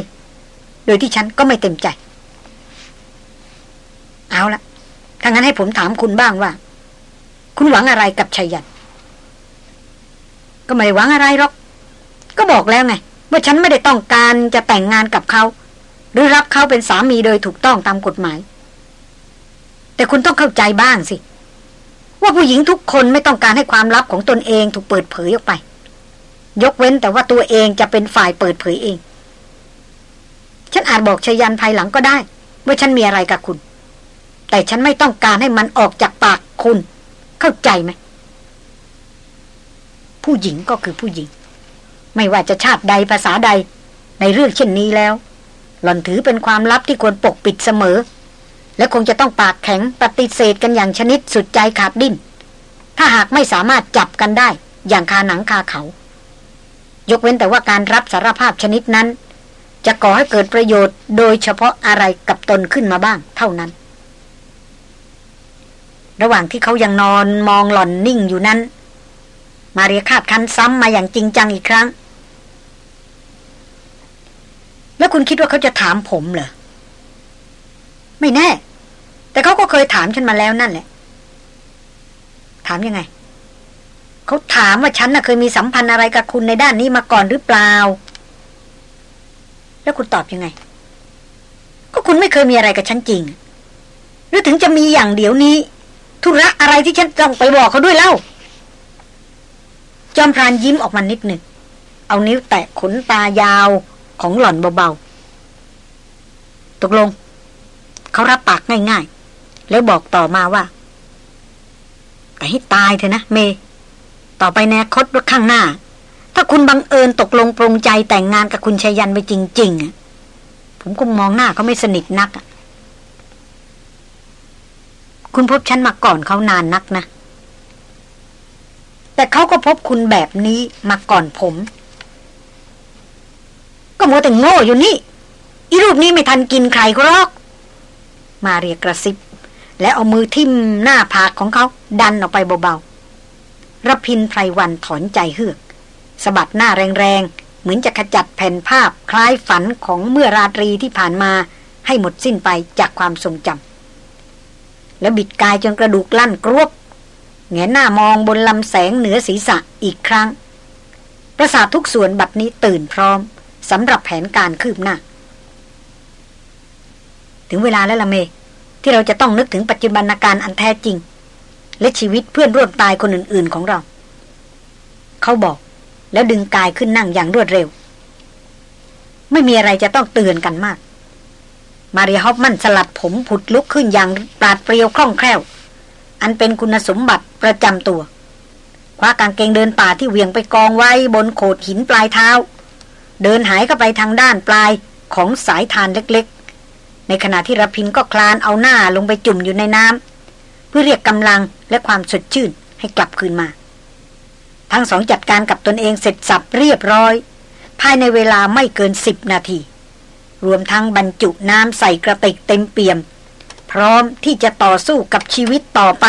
Speaker 1: โดยที่ฉันก็ไม่เต็มใจ เอาละถ้างั้นให้ผมถามคุณบ้างว่า คุณหวังอะไรกับชัยยัน ก็ไม่หวังอะไรหรอก ก็บอกแล้วไงว่าฉันไม่ได้ต้องการจะแต่งงานกับเขา หรือรับเขาเป็นสามีโดยถูกต้องตามกฎหมาย แต่คุณต้องเข้าใจบ้างสิ ว่าผู้หญิงทุกคนไม่ต้องการให้ความลับของตนเองถูกเปิดเผยออกไป ยกเว้นแต่ว่าตัวเองจะเป็นฝ่ายเปิดเผยเอง ฉันอาจบอกชยันภายหลังก็ได้ ว่าฉันมีอะไรกับคุณ แต่ฉันไม่ต้องการให้มันออกจากปากคุณ เข้าใจไหมผู้หญิงก็คือผู้หญิง ไม่ว่าจะชาติใดภาษาใดในเรื่องเช่นนี้แล้ว หล่อนถือเป็นความลับที่ควรปกปิดเสมอ และคงจะต้องปากแข็งปฏิเสธกันอย่างชนิดสุดใจขาดดิ้น ถ้าหากไม่สามารถจับกันได้อย่างคาหนังคาเขา ยกเว้นแต่ว่าการรับสารภาพชนิดนั้น จะก่อให้เกิดประโยชน์โดยเฉพาะอะไรกับตนขึ้นมาบ้างเท่านั้น ระหว่างที่เขายังนอนมองหล่อนนิ่งอยู่นั้น มาเรียคาดคันซ้ำมาอย่างจริงจังอีกครั้ง แล้วคุณคิดว่าเขาจะถามผมเหรอ ไม่แน่ แต่เขาก็เคยถามฉันมาแล้วนั่นแหละ ถามยังไง เขาถามว่าฉันน่ะเคยมีสัมพันธ์อะไรกับคุณในด้านนี้มาก่อนหรือเปล่า แล้วคุณตอบยังไง ก็คุณไม่เคยมีอะไรกับฉันจริง หรือถึงจะมีอย่างเดี๋ยวนี้ ธุระอะไรที่ฉันต้องไปบอกเขาด้วยเล่า จอมพรานยิ้มออกมานิดหนึ่ง เอานิ้วแตะขนตายาว ของหล่อนเบาๆ ตกลง เขารับปากง่ายๆ แล้วบอกต่อมาว่าแต่ให้ตายเถอะนะเม ต่อไปแนคตรข้างหน้า ถ้าคุณบังเอิญตกลงปรงใจแต่งงานกับคุณชัยยันไปจริงๆ ผมคงมองหน้าเขาไม่สนิทนักคุณพบฉันมาก่อนเขานานนักนะ แต่เขาก็พบคุณแบบนี้มาก่อนผม ก็มัวแต่งโง่อยู่นี่ อีรูปนี้ไม่ทันกินใครก็หรอก มาเรียกระซิบ และเอามือทิ่มหน้าผากของเขา ดันออกไปเบาๆรพินไพรวันถอนใจเฮือกสะบัดหน้าแรงๆ เหมือนจะขจัดแผ่นภาพคล้ายฝันของเมื่อราตรีที่ผ่านมาให้หมดสิ้นไปจากความทรงจำแล้วบิดกายจนกระดูกลั่นกรวบแงหน้ามองบนลำแสงเหนือศีรษะอีกครั้ง ประสาททุกส่วนบัดนี้ตื่นพร้อม สำหรับแผนการคืบหน้า ถึงเวลาแล้วละเม ที่เราจะต้องนึกถึงปัจจุบันการอันแท้จริง และชีวิตเพื่อนร่วมตายคนอื่น ๆ ของเรา เขาบอก แล้วดึงกายขึ้นนั่งอย่างรวดเร็ว ไม่มีอะไรจะต้องเตือนกันมาก มาริฮอฟมันสลัดผมผุดลุกขึ้นอย่างปราดเปรียวคล่องแคล่ว อันเป็นคุณสมบัติประจำตัวคว้ากางเกงเดินป่าที่เวียงไปกองไว้บนโขดหินปลายเท้า เดินหายเข้าไปทางด้านปลายของสายทานเล็กๆ ในขณะที่รพินก็คลานเอาหน้าลงไปจุ่มอยู่ในน้ำเพื่อเรียกกำลังและความสดชื่นให้กลับคืนมา ทั้งสองจัดการกับตนเองเสร็จสับเรียบร้อย ภายในเวลาไม่เกินสิบนาที รวมทั้งบรรจุน้ำใส่กระติกเต็มเปี่ยม พร้อมที่จะต่อสู้กับชีวิตต่อไป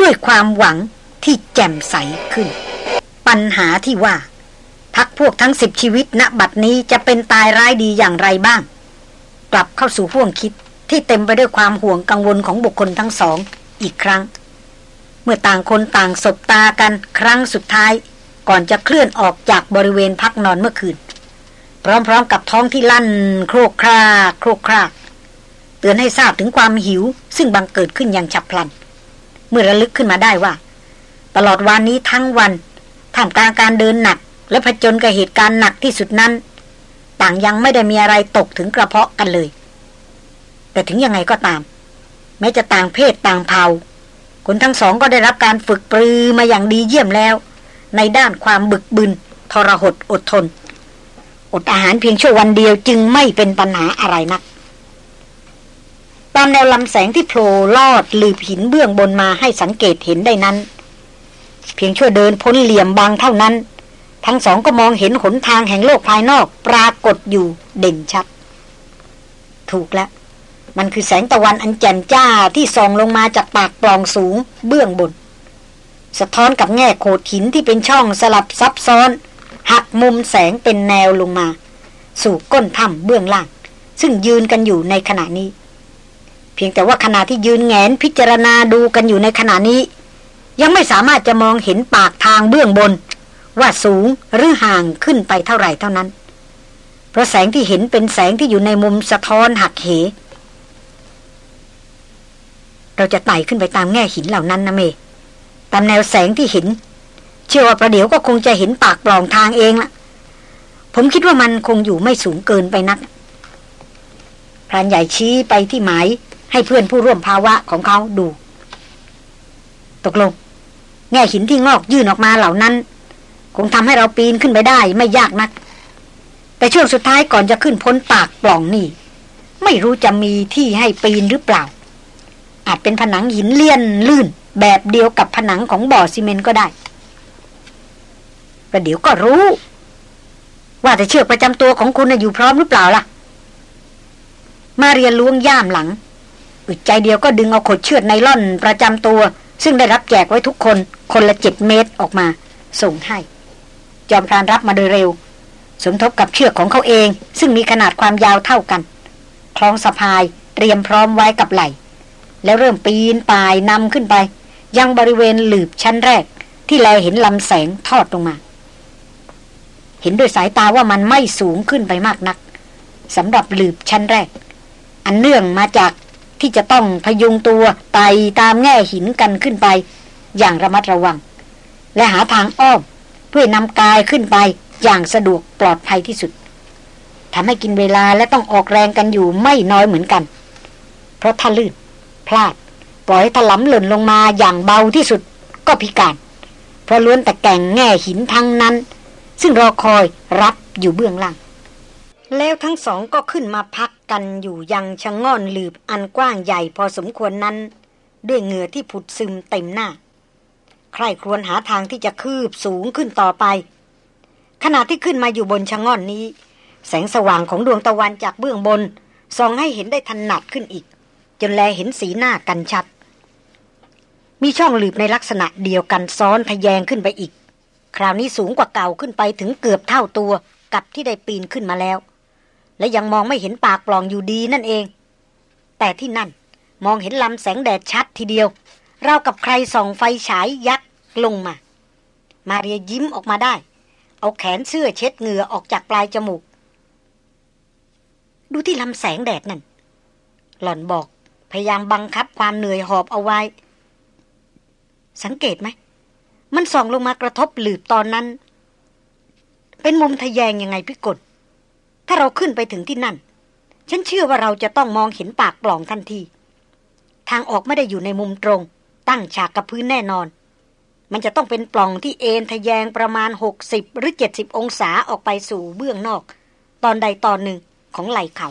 Speaker 1: ด้วยความหวังที่แจ่มใสขึ้น ปัญหาที่ว่า พักพวกทั้งสิบชีวิตณบัดนี้จะเป็นตายร้ายดีอย่างไรบ้าง กลับเข้าสู่ห่วงคิดที่เต็มไปด้วยความห่วงกังวลของบุคคลทั้งสอง อีกครั้ง เมื่อต่างคนต่างสบตากันครั้งสุดท้าย ก่อนจะเคลื่อนออกจากบริเวณพักนอนเมื่อคืน พร้อมๆกับท้องที่ลั่น โครกคราโครกคราเตือนให้ทราบถึงความหิว ซึ่งบังเกิดขึ้นอย่างฉับพลัน เมื่อระลึกขึ้นมาได้ว่า ตลอดวันนี้ทั้งวันท่ามกลางการเดินหนัก และผจญกับเหตุการณ์หนักที่สุดนั้น ต่างยังไม่ได้มีอะไรตกถึงกระเพาะกันเลย แต่ถึงยังไงก็ตาม แม้จะต่างเพศต่างเผ่าคนทั้งสองก็ได้รับการฝึกปรือมาอย่างดีเยี่ยมแล้ว ในด้านความบึกบึน ทรหดอดทน อดอาหารเพียงชั่ววันเดียวจึงไม่เป็นปัญหาอะไรนัก ตามแนวลำแสงที่โผล่ลอดหลืบหินเบื้องบนมาให้สังเกตเห็นได้นั้น เพียงชั่วเดินพ้นเหลี่ยมบางเท่านั้น ทั้งสองก็มองเห็นหนทางแห่งโลกภายนอกปรากฏอยู่เด่นชัด ถูกแล้ว มันคือแสงตะวันอันแจ่มจ้าที่ส่องลงมาจากปากปล่องสูงเบื้องบน สะท้อนกับแง่โขดหินที่เป็นช่องสลับซับซ้อน หักมุมแสงเป็นแนวลงมา สู่ก้นถ้ำเบื้องล่าง ซึ่งยืนกันอยู่ในขณะนี้ เพียงแต่ว่าขณะที่ยืนแงนพิจารณาดูกันอยู่ในขณะนี้ ยังไม่สามารถจะมองเห็นปากทางเบื้องบน ว่าสูงหรือห่างขึ้นไปเท่าไหร่เท่านั้น เพราะแสงที่เห็นเป็นแสงที่อยู่ในมุมสะท้อนหักเห เราจะไต่ขึ้นไปตามแง่หินเหล่านั้นนะเม ตามแนวแสงที่เห็น เชื่อว่าประเดี๋ยวก็คงจะเห็นปากปล่องทางเองละผมคิดว่ามันคงอยู่ไม่สูงเกินไปนักพรานใหญ่ชี้ไปที่หมายให้เพื่อนผู้ร่วมภาวะของเขาดู ตกลง แง่หินที่งอกยื่นออกมาเหล่านั้น คงทำให้เราปีนขึ้นไปได้ไม่ยากนัก แต่ช่วงสุดท้ายก่อนจะขึ้นพ้นปากปล่องนี่ ไม่รู้จะมีที่ให้ปีนหรือเปล่า อาจเป็นผนังหินเลี่ยนลื่น แบบเดียวกับผนังของบ่อซีเมนต์ก็ได้ประเดี๋ยวก็รู้ ว่าแต่เชือกประจำตัวของคุณอยู่พร้อมหรือเปล่าล่ะ มาเรียนล้วงย่ามหลังอึดใจเดียวก็ดึงเอาขดเชือกไนล่อนประจำตัว ซึ่งได้รับแจกไว้ทุกคน คนละเจ็ดเมตรออกมา ส่งให้ จอมพรานรับมาโดยเร็ว สมทบกับเชือกของเขาเอง ซึ่งมีขนาดความยาวเท่ากัน คล้องสะพายเตรียมพร้อมไว้กับไหล่แล้วเริ่มปีนป่ายนำขึ้นไป ยังบริเวณหลืบชั้นแรก ที่แลเห็นลำแสงทอดลงมา เห็นด้วยสายตาว่ามันไม่สูงขึ้นไปมากนักสำหรับหลืบชั้นแรก อันเนื่องมาจากที่จะต้องพยุงตัวไต่ตามแง่หินกันขึ้นไป อย่างระมัดระวัง และหาทางอ้อม พื่อนำกายขึ้นไปอย่างสะดวกปลอดภัยที่สุดทำให้กินเวลาและต้องออกแรงกันอยู่ไม่น้อยเหมือนกัน เพราะถ้าลื่นพลาด ปล่อยถลำหล่นลงมาอย่างเบาที่สุดก็พิการ เพราะล้วนแต่แก่งแง่หินทั้งนั้น ซึ่งรอคอยรับอยู่เบื้องล่าง แล้วทั้งสองก็ขึ้นมาพักกันอยู่ยังชะง่อนหลืบอันกว้างใหญ่พอสมควรนั้น ด้วยเหงื่อที่ผุดซึมเต็มหน้า ใคร่ครวญหาทางที่จะคืบสูงขึ้นต่อไป ขณะที่ขึ้นมาอยู่บนชะง่อนนี้ แสงสว่างของดวงตะวันจากเบื้องบนส่องให้เห็นได้ถนัดขึ้นอีก จนแลเห็นสีหน้ากันชัด มีช่องหลืบในลักษณะเดียวกันซ้อนทะแยงขึ้นไปอีก คราวนี้สูงกว่าเก่าขึ้นไปถึงเกือบเท่าตัวกับที่ได้ปีนขึ้นมาแล้ว และยังมองไม่เห็นปากปล่องอยู่ดีนั่นเอง แต่ที่นั่นมองเห็นลำแสงแดดชัดทีเดียว เรากับใครส่องไฟฉายยักษ์ลงมา มาเรียยิ้มออกมาได้ เอาแขนเสื้อเช็ดเหงื่อออกจากปลายจมูก ดูที่ลำแสงแดดนั่น หล่อนบอกพยายามบังคับความเหนื่อยหอบเอาไว้ สังเกตไหม มันส่องลงมากระทบหลืบตอนนั้น เป็นมุมทะแยงยังไงพี่กดถ้าเราขึ้นไปถึงที่นั่น ฉันเชื่อว่าเราจะต้องมองเห็นปากปล่องทันที ทางออกไม่ได้อยู่ในมุมตรง ตั้งฉากกับพื้นแน่นอน มันจะต้องเป็นปล่องที่เอ็นทะแยงประมาณ 60 หรือ 70 องศาออกไปสู่เบื้องนอก ตอนใดตอนหนึ่งของไหล่เขา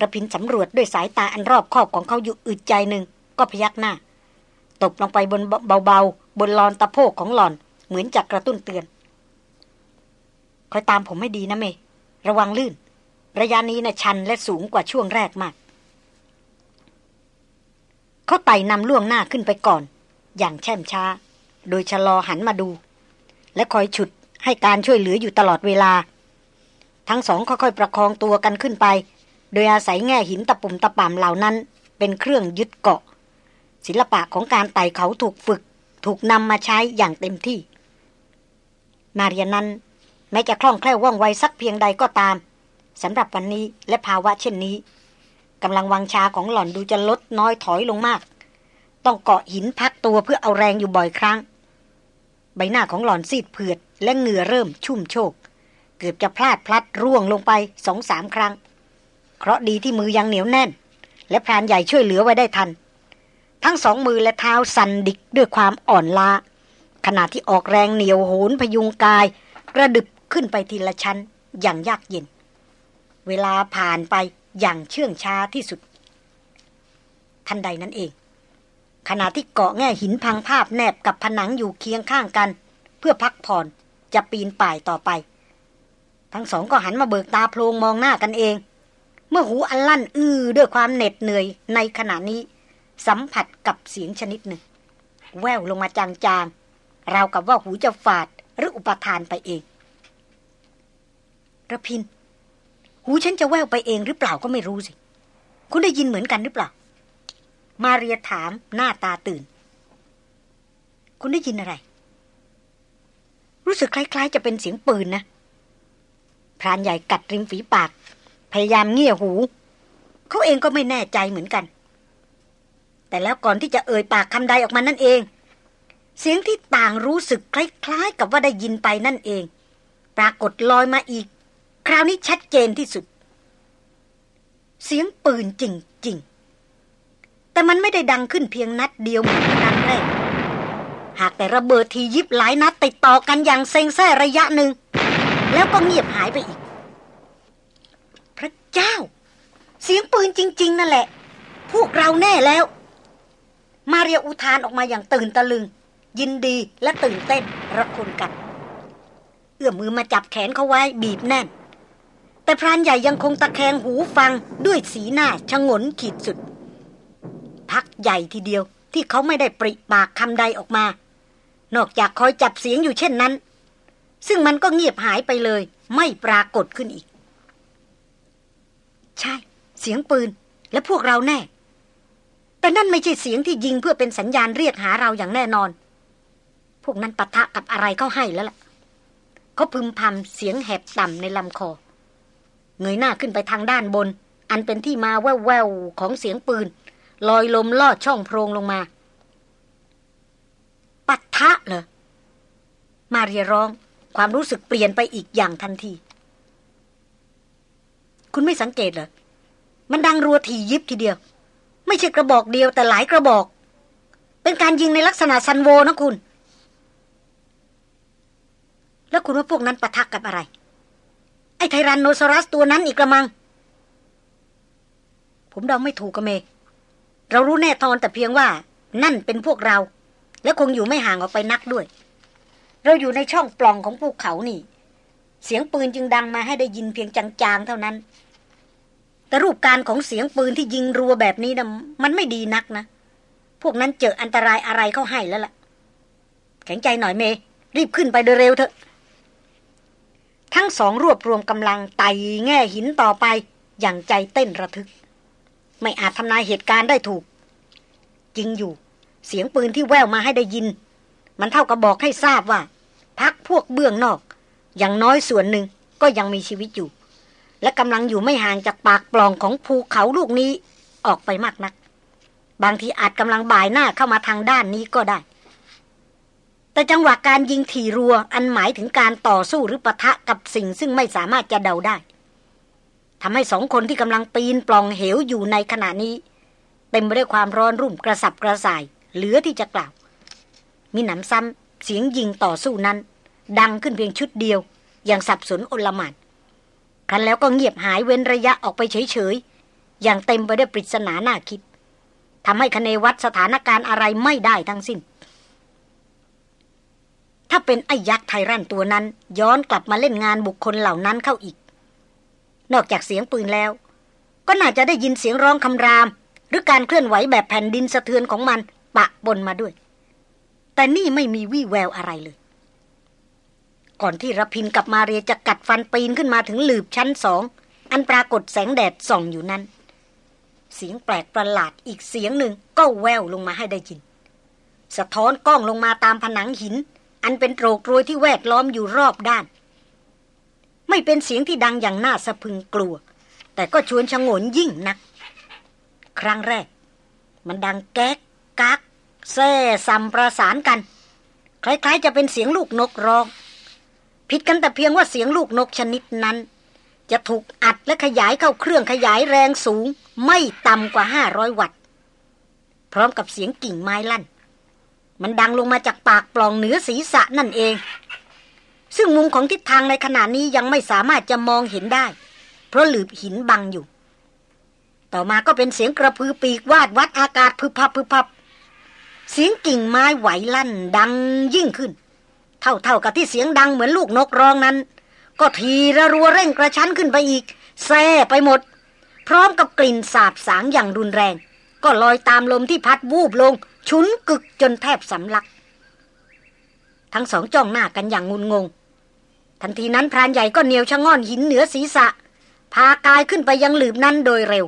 Speaker 1: ระพินสำรวจด้วยสายตาอันรอบคอบของเขาอยู่อึดใจหนึ่งก็พยักหน้า ตบลงไปบนเบาๆ บนลอนตะโพกของหลอน เหมือนจักกระตุ้นเตือน คอยตามผมไม่ดีนะเม ระวังลื่น ระยะนี้นะชันและสูงกว่าช่วงแรกมาก เขาไต่นำล่วงหน้าขึ้นไปก่อน อย่างแช่มช้า โดยชะลอหันมาดู และคอยฉุดให้การช่วยเหลืออยู่ตลอดเวลา ทั้งสองค่อยๆประคองตัวกันขึ้นไป โดยอาศัยแง่หินตะปุ่มตะป่ำเหล่านั้น เป็นเครื่องยึดเกาะ ศิลปะของการไต่เขาถูกฝึก ถูกนำมาใช้อย่างเต็มที่ มาเรียนนั้นแม้จะคล่องแคล่วว่องไวสักเพียงใดก็ตามสำหรับวันนี้และภาวะเช่นนี้ กำลังวังชาของหล่อนดูจะลดน้อยถอยลงมาก ต้องเกาะหินพักตัวเพื่อเอาแรงอยู่บ่อยครั้ง ใบหน้าของหล่อนซีดเผือด และเหงื่อเริ่มชุ่มโชก เกือบจะพลาดพลัดร่วงลงไปสองสามครั้งเพราะดีที่มือยังเหนียวแน่น และพรานใหญ่ช่วยเหลือไว้ได้ทัน ทั้งสองมือและเท้าสั่นดิกด้วยความอ่อนล้าขณะที่ออกแรงเหนียวโหนพยุงกาย กระดึบขึ้นไปทีละชั้นอย่างยากเย็น เวลาผ่านไป อย่างเชื่องช้าที่สุด ทันใดนั้นเอง ขณะที่เกาะแง่หินพังภาพแนบกับผนังอยู่เคียงข้างกัน เพื่อพักผ่อนจะปีนป่ายต่อไป ทั้งสองก็หันมาเบิกตาโพลงมองหน้ากันเอง เมื่อหูอันลั่นอื้อด้วยความเหน็ดเหนื่อยในขณะนี้ สัมผัสกับเสียงชนิดหนึ่ง แววลงมาจางๆราวกับว่าหูจะฝาดหรืออุปทานไปเองระพิน หูฉันจะแววไปเองหรือเปล่าก็ไม่รู้สิ คุณได้ยินเหมือนกันหรือเปล่า มาเรียถามหน้าตาตื่น คุณได้ยินอะไร รู้สึกคล้าย ๆ จะเป็นเสียงปืนนะพรานใหญ่กัดริมฝีปาก พยายามเงี่ยหู เขาเองก็ไม่แน่ใจเหมือนกัน แต่แล้วก่อนที่จะเอ่ยปากคำใดออกมานั่นเอง เสียงที่ต่างรู้สึกคล้าย ๆ กับว่าได้ยินไปนั่นเอง ปรากฏลอยมาอีก คราวนี้ชัดเจนที่สุด เสียงปืนจริง ๆ แต่มันไม่ได้ดังขึ้นเพียงนัดเดียวเหมือนนัดแรกหากแต่ระเบิดทียิบหลายนัดติดต่อกันอย่างเซ็งแซ่ระยะหนึ่ง แล้วก็เงียบหายไปอีก พระเจ้า เสียงปืนจริง ๆ นั่นแหละ พวกเราแน่แล้ว มาเรียอุทานออกมาอย่างตื่นตะลึง ยินดีและตื่นเต้นระคนกัน เอื้อมมือมาจับแขนเขาไว้บีบแน่น แต่พรานใหญ่ยังคงตะแคงหูฟังด้วยสีหน้าชงนขีดสุด พักใหญ่ทีเดียวที่เขาไม่ได้ปริปากคำใดออกมา นอกจากคอยจับเสียงอยู่เช่นนั้น ซึ่งมันก็เงียบหายไปเลย ไม่ปรากฏขึ้นอีก ใช่ เสียงปืนและพวกเราแน่ แต่นั่นไม่ใช่เสียงที่ยิงเพื่อเป็นสัญญาณเรียกหาเราอย่างแน่นอน พวกนั้นปะทะกับอะไรเขาให้แล้วล่ะเขาพึมพำเสียงแหบต่ำในลำคอ เงยหน้าขึ้นไปทางด้านบน อันเป็นที่มาแววๆของเสียงปืน ลอยลมลอดช่องโพรงลงมา ปัทะเหรอ มาเรียร้อง ความรู้สึกเปลี่ยนไปอีกอย่างทันที คุณไม่สังเกตเหรอ มันดังรัวทียิบทีเดียว ไม่ใช่กระบอกเดียวแต่หลายกระบอก เป็นการยิงในลักษณะซันโวนะคุณ แล้วคุณว่าพวกนั้นปะทะกับอะไร อ้ไทรันโนซอรัสตัวนั้นอีกละมัง ผมเดาไม่ถูกกระเมเรารู้แน่ทอนแต่เพียงว่า นั่นเป็นพวกเรา และคงอยู่ไม่ห่างออกไปนักด้วย เราอยู่ในช่องปล่องของภูเขานี่ เสียงปืนจึงดังมาให้ได้ยินเพียงจางๆเท่านั้น แต่รูปการของเสียงปืนที่ยิงรัวแบบนี้นะมันไม่ดีนักนะ พวกนั้นเจออันตรายอะไรเข้าให้แล้วล่ะ แข็งใจหน่อยเม รีบขึ้นไปโดยเร็วเถอะ ทั้งสองรวบรวมกำลังไต่แง่หินต่อไปอย่างใจเต้นระทึก ไม่อาจทำนายเหตุการณ์ได้ถูก จริงอยู่ เสียงปืนที่แววมาให้ได้ยิน มันเท่ากับบอกให้ทราบว่า พักพวกเบื้องนอก อย่างน้อยส่วนหนึ่งก็ยังมีชีวิตอยู่ และกำลังอยู่ไม่ห่างจากปากปล่องของภูเขาลูกนี้ออกไปมากนัก บางทีอาจกำลังบ่ายหน้าเข้ามาทางด้านนี้ก็ได้ แต่จังหวะการยิงถี่รัว อันหมายถึงการต่อสู้หรือปะทะกับสิ่งซึ่งไม่สามารถจะเดาได้ทำให้สองคนที่กำลังปีนปล่องเหวอยู่ในขณะนี้ เต็มไปด้วยความร้อนรุ่มกระสับกระส่าย เหลือที่จะกล่าว มีหนำซ้ำเสียงยิงต่อสู้นั้น ดังขึ้นเพียงชุดเดียว อย่างสับสนอลหม่านครั้นแล้วก็เงียบหายเว้นระยะออกไปเฉยๆอย่างเต็มไปด้วยปริศนาหน้าคิดทำให้คเนวัดสถานการณ์อะไรไม่ได้ทั้งสิ้น ถ้าเป็นไอ้ยักษ์ไทรันตัวนั้น ย้อนกลับมาเล่นงานบุคคลเหล่านั้นเข้าอีก นอกจากเสียงปืนแล้ว ก็น่าจะได้ยินเสียงร้องคำราม หรือการเคลื่อนไหวแบบแผ่นดินสะเทือนของมัน ปะบนมาด้วย แต่นี่ไม่มีวี่แววอะไรเลย ก่อนที่รพินกับมาเรียจะกัดฟันปีนขึ้นมาถึงหลืบชั้นสองอันปรากฏแสงแดดส่องอยู่นั้น เสียงแปลกประหลาดอีกเสียงหนึ่งก็แววลงมาให้ได้ยิน สะท้อนกล้องลงมาตามผนังหิน อันเป็นโตรกรวยที่แวดล้อมอยู่รอบด้าน ไม่เป็นเสียงที่ดังอย่างน่าสะพึงกลัว แต่ก็ชวนชงนยิ่งนัก ครั้งแรก มันดังแก๊กกักแซ่สัมประสานกัน คล้ายๆ จะเป็นเสียงลูกนกร้อง ผิดกันแต่เพียงว่าเสียงลูกนกชนิดนั้น จะถูกอัดและขยายเข้าเครื่องขยายแรงสูง ไม่ต่ำกว่าห้าร้อยวัตต์พร้อมกับเสียงกิ่งไม้ลั่น มันดังลงมาจากปากปล่องเหนือศีรษะนั่นเอง ซึ่งมุมของทิศทางในขณะนี้ยังไม่สามารถจะมองเห็นได้ เพราะหลืบหินบังอยู่ ต่อมาก็เป็นเสียงกระพือปีกวาดวัดอากาศพึบพับพึบพับ เสียงกิ่งไม้ไหวลั่นดังยิ่งขึ้น เท่าๆกับที่เสียงดังเหมือนลูกนกร้องนั้น ก็ทีระรัวเร่งกระชั้นขึ้นไปอีกแซ่ไปหมด พร้อมกับกลิ่นสาบสางอย่างรุนแรง ก็ลอยตามลมที่พัดวูบลง ชุนกึกจนแทบสำลัก ทั้งสองจ้องหน้ากันอย่างงุนงง ทันทีนั้นพรานใหญ่ก็เหนียวชะง่อนหินเหนือศีรษะ พากายขึ้นไปยังหลืบนั้นโดยเร็ว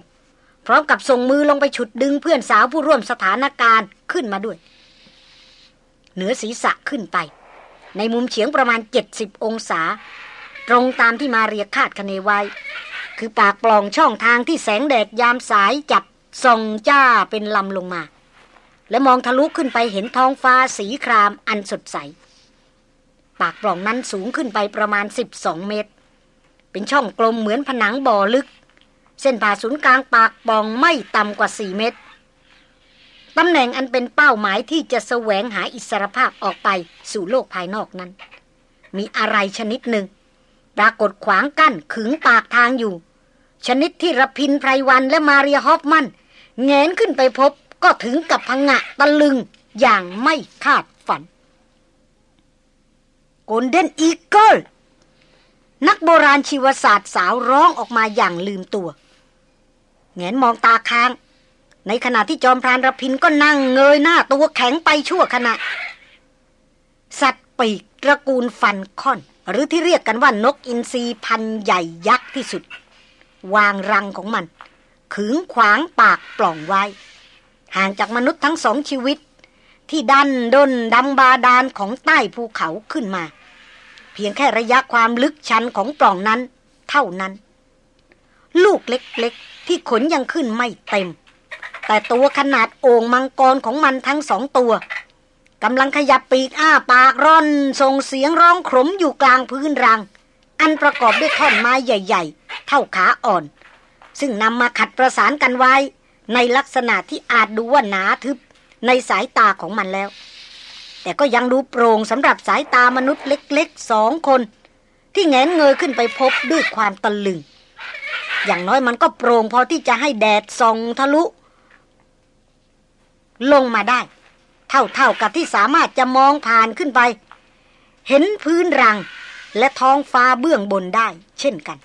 Speaker 1: พร้อมกับส่งมือลงไปฉุดดึงเพื่อนสาวผู้ร่วมสถานการณ์ขึ้นมาด้วย เหนือศีรษะขึ้นไป ในมุมเฉียงประมาณ 70 องศา ตรงตามที่มาเรียกคาดคะเนไว้ คือปากปล่องช่องทางที่แสงแดดยามสายจับส่องจ้าเป็นลำลงมา และมองทะลุขึ้นไปเห็นท้องฟ้าสีครามอันสดใส ปากปล่องนั้นสูงขึ้นไปประมาณ 12 เมตร เป็นช่องกลมเหมือนผนังบ่อลึก เส้นผ่าศูนย์กลางปากปล่องไม่ต่ำกว่าสี่เมตรตำแหน่งอันเป็นเป้าหมายที่จะแสวงหาอิสรภาพออกไปสู่โลกภายนอกนั้น มีอะไรชนิดหนึ่ง ปรากฏขวางกั้นขึงปากทางอยู่ ชนิดที่รพินไพรวันและมาเรียฮอฟมันแงนขึ้นไปพบ ก็ถึงกับพังะตะลึงอย่างไม่คาดฝันGolden Eagle นักโบราณชีวศาสตร์สาวร้องออกมาอย่างลืมตัวแหงนมองตาค้าง ในขณะที่จอมพรานรพินทร์ก็นั่งเงยหน้าตัวแข็งไปชั่วขณะ สัตว์ปีกตระกูล falcon หรือที่เรียกกันว่านกอินทรีพันธุ์ใหญ่ยักษ์ที่สุด วางรังของมัน ขึงขวางปากปล่องไว้ ห่างจากมนุษย์ทั้งสองชีวิต ที่ดันด้นดำบาดาลของใต้ภูเขาขึ้นมา เพียงแค่ระยะความลึกชันของปล่องนั้น เท่านั้น ลูกเล็กๆ ที่ขนยังขึ้นไม่เต็ม แต่ตัวขนาดโอ่งมังกรของมันทั้งสองตัวกำลังขยับปีกอ้าปากร่อนส่งเสียงร้องขมอยู่กลางพื้นรัง อันประกอบด้วยท่อนไม้ใหญ่ ๆ เท่าขาอ่อน ซึ่งนำมาขัดประสานกันไว้ ในลักษณะที่อาจดูว่าหนาทึบในสายตาของมันแล้ว แต่ก็ยังดูโปร่งสำหรับสายตามนุษย์เล็กๆสองคน ที่แงนเงยขึ้นไปพบด้วยความตะลึง อย่างน้อยมันก็โปร่งพอที่จะให้แดดส่องทะลุ ลงมาได้ เท่าๆกับที่สามารถจะมองผ่านขึ้นไป เห็นพื้นรังและท้องฟ้าเบื้องบนได้ เช่นกัน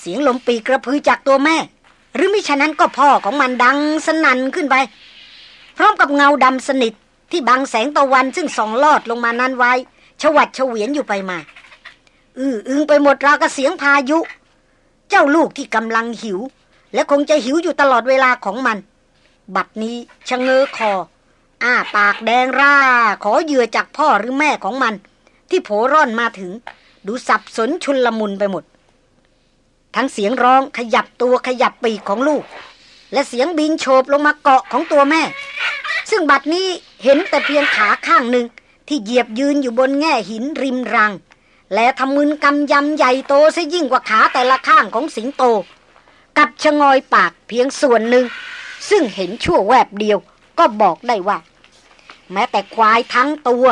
Speaker 1: เสียงลมปีกระพือจากตัวแม่ หรือมิฉะนั้นก็พ่อของมันดังสนั่นขึ้นไป พร้อมกับเงาดำสนิทที่บังแสงตะวันซึ่งส่องลอดลงมานั้นไว้ ชวัดเฉวียนอยู่ไปมา อื้ออึงไปหมดราวกับเสียงพายุ เจ้าลูกที่กำลังหิว และคงจะหิวอยู่ตลอดเวลาของมัน บัดนี้ชะเง้อคอ อ้าปากแดงร่า ขอเหยื่อจากพ่อหรือแม่ของมัน ที่โผร่อนมาถึง ดูสับสนชุนละมุนไปหมด ทั้งเสียงร้องขยับตัวขยับปีกของลูก และเสียงบินโฉบลงมาเกาะของตัวแม่ ซึ่งบัดนี้เห็นแต่เพียงขาข้างหนึ่งที่เหยียบยืนอยู่บนแง่หินริมรัง และทำมืนกำยำใหญ่โตซะยิ่งกว่าขาแต่ละข้างของสิงโต กับชะงอยปากเพียงส่วนหนึ่ง ซึ่งเห็นชั่วแวบเดียวก็บอกได้ว่า แม้แต่ควายทั้งตัว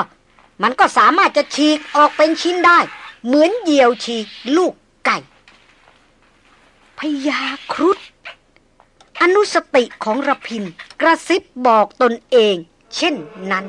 Speaker 1: มันก็สามารถจะฉีกออกเป็นชิ้นได้ เหมือนเหยี่ยวฉีกลูกไก่ พยาครุฑอนุสติของระพินกระซิบบอกตนเอง เช่นนั้น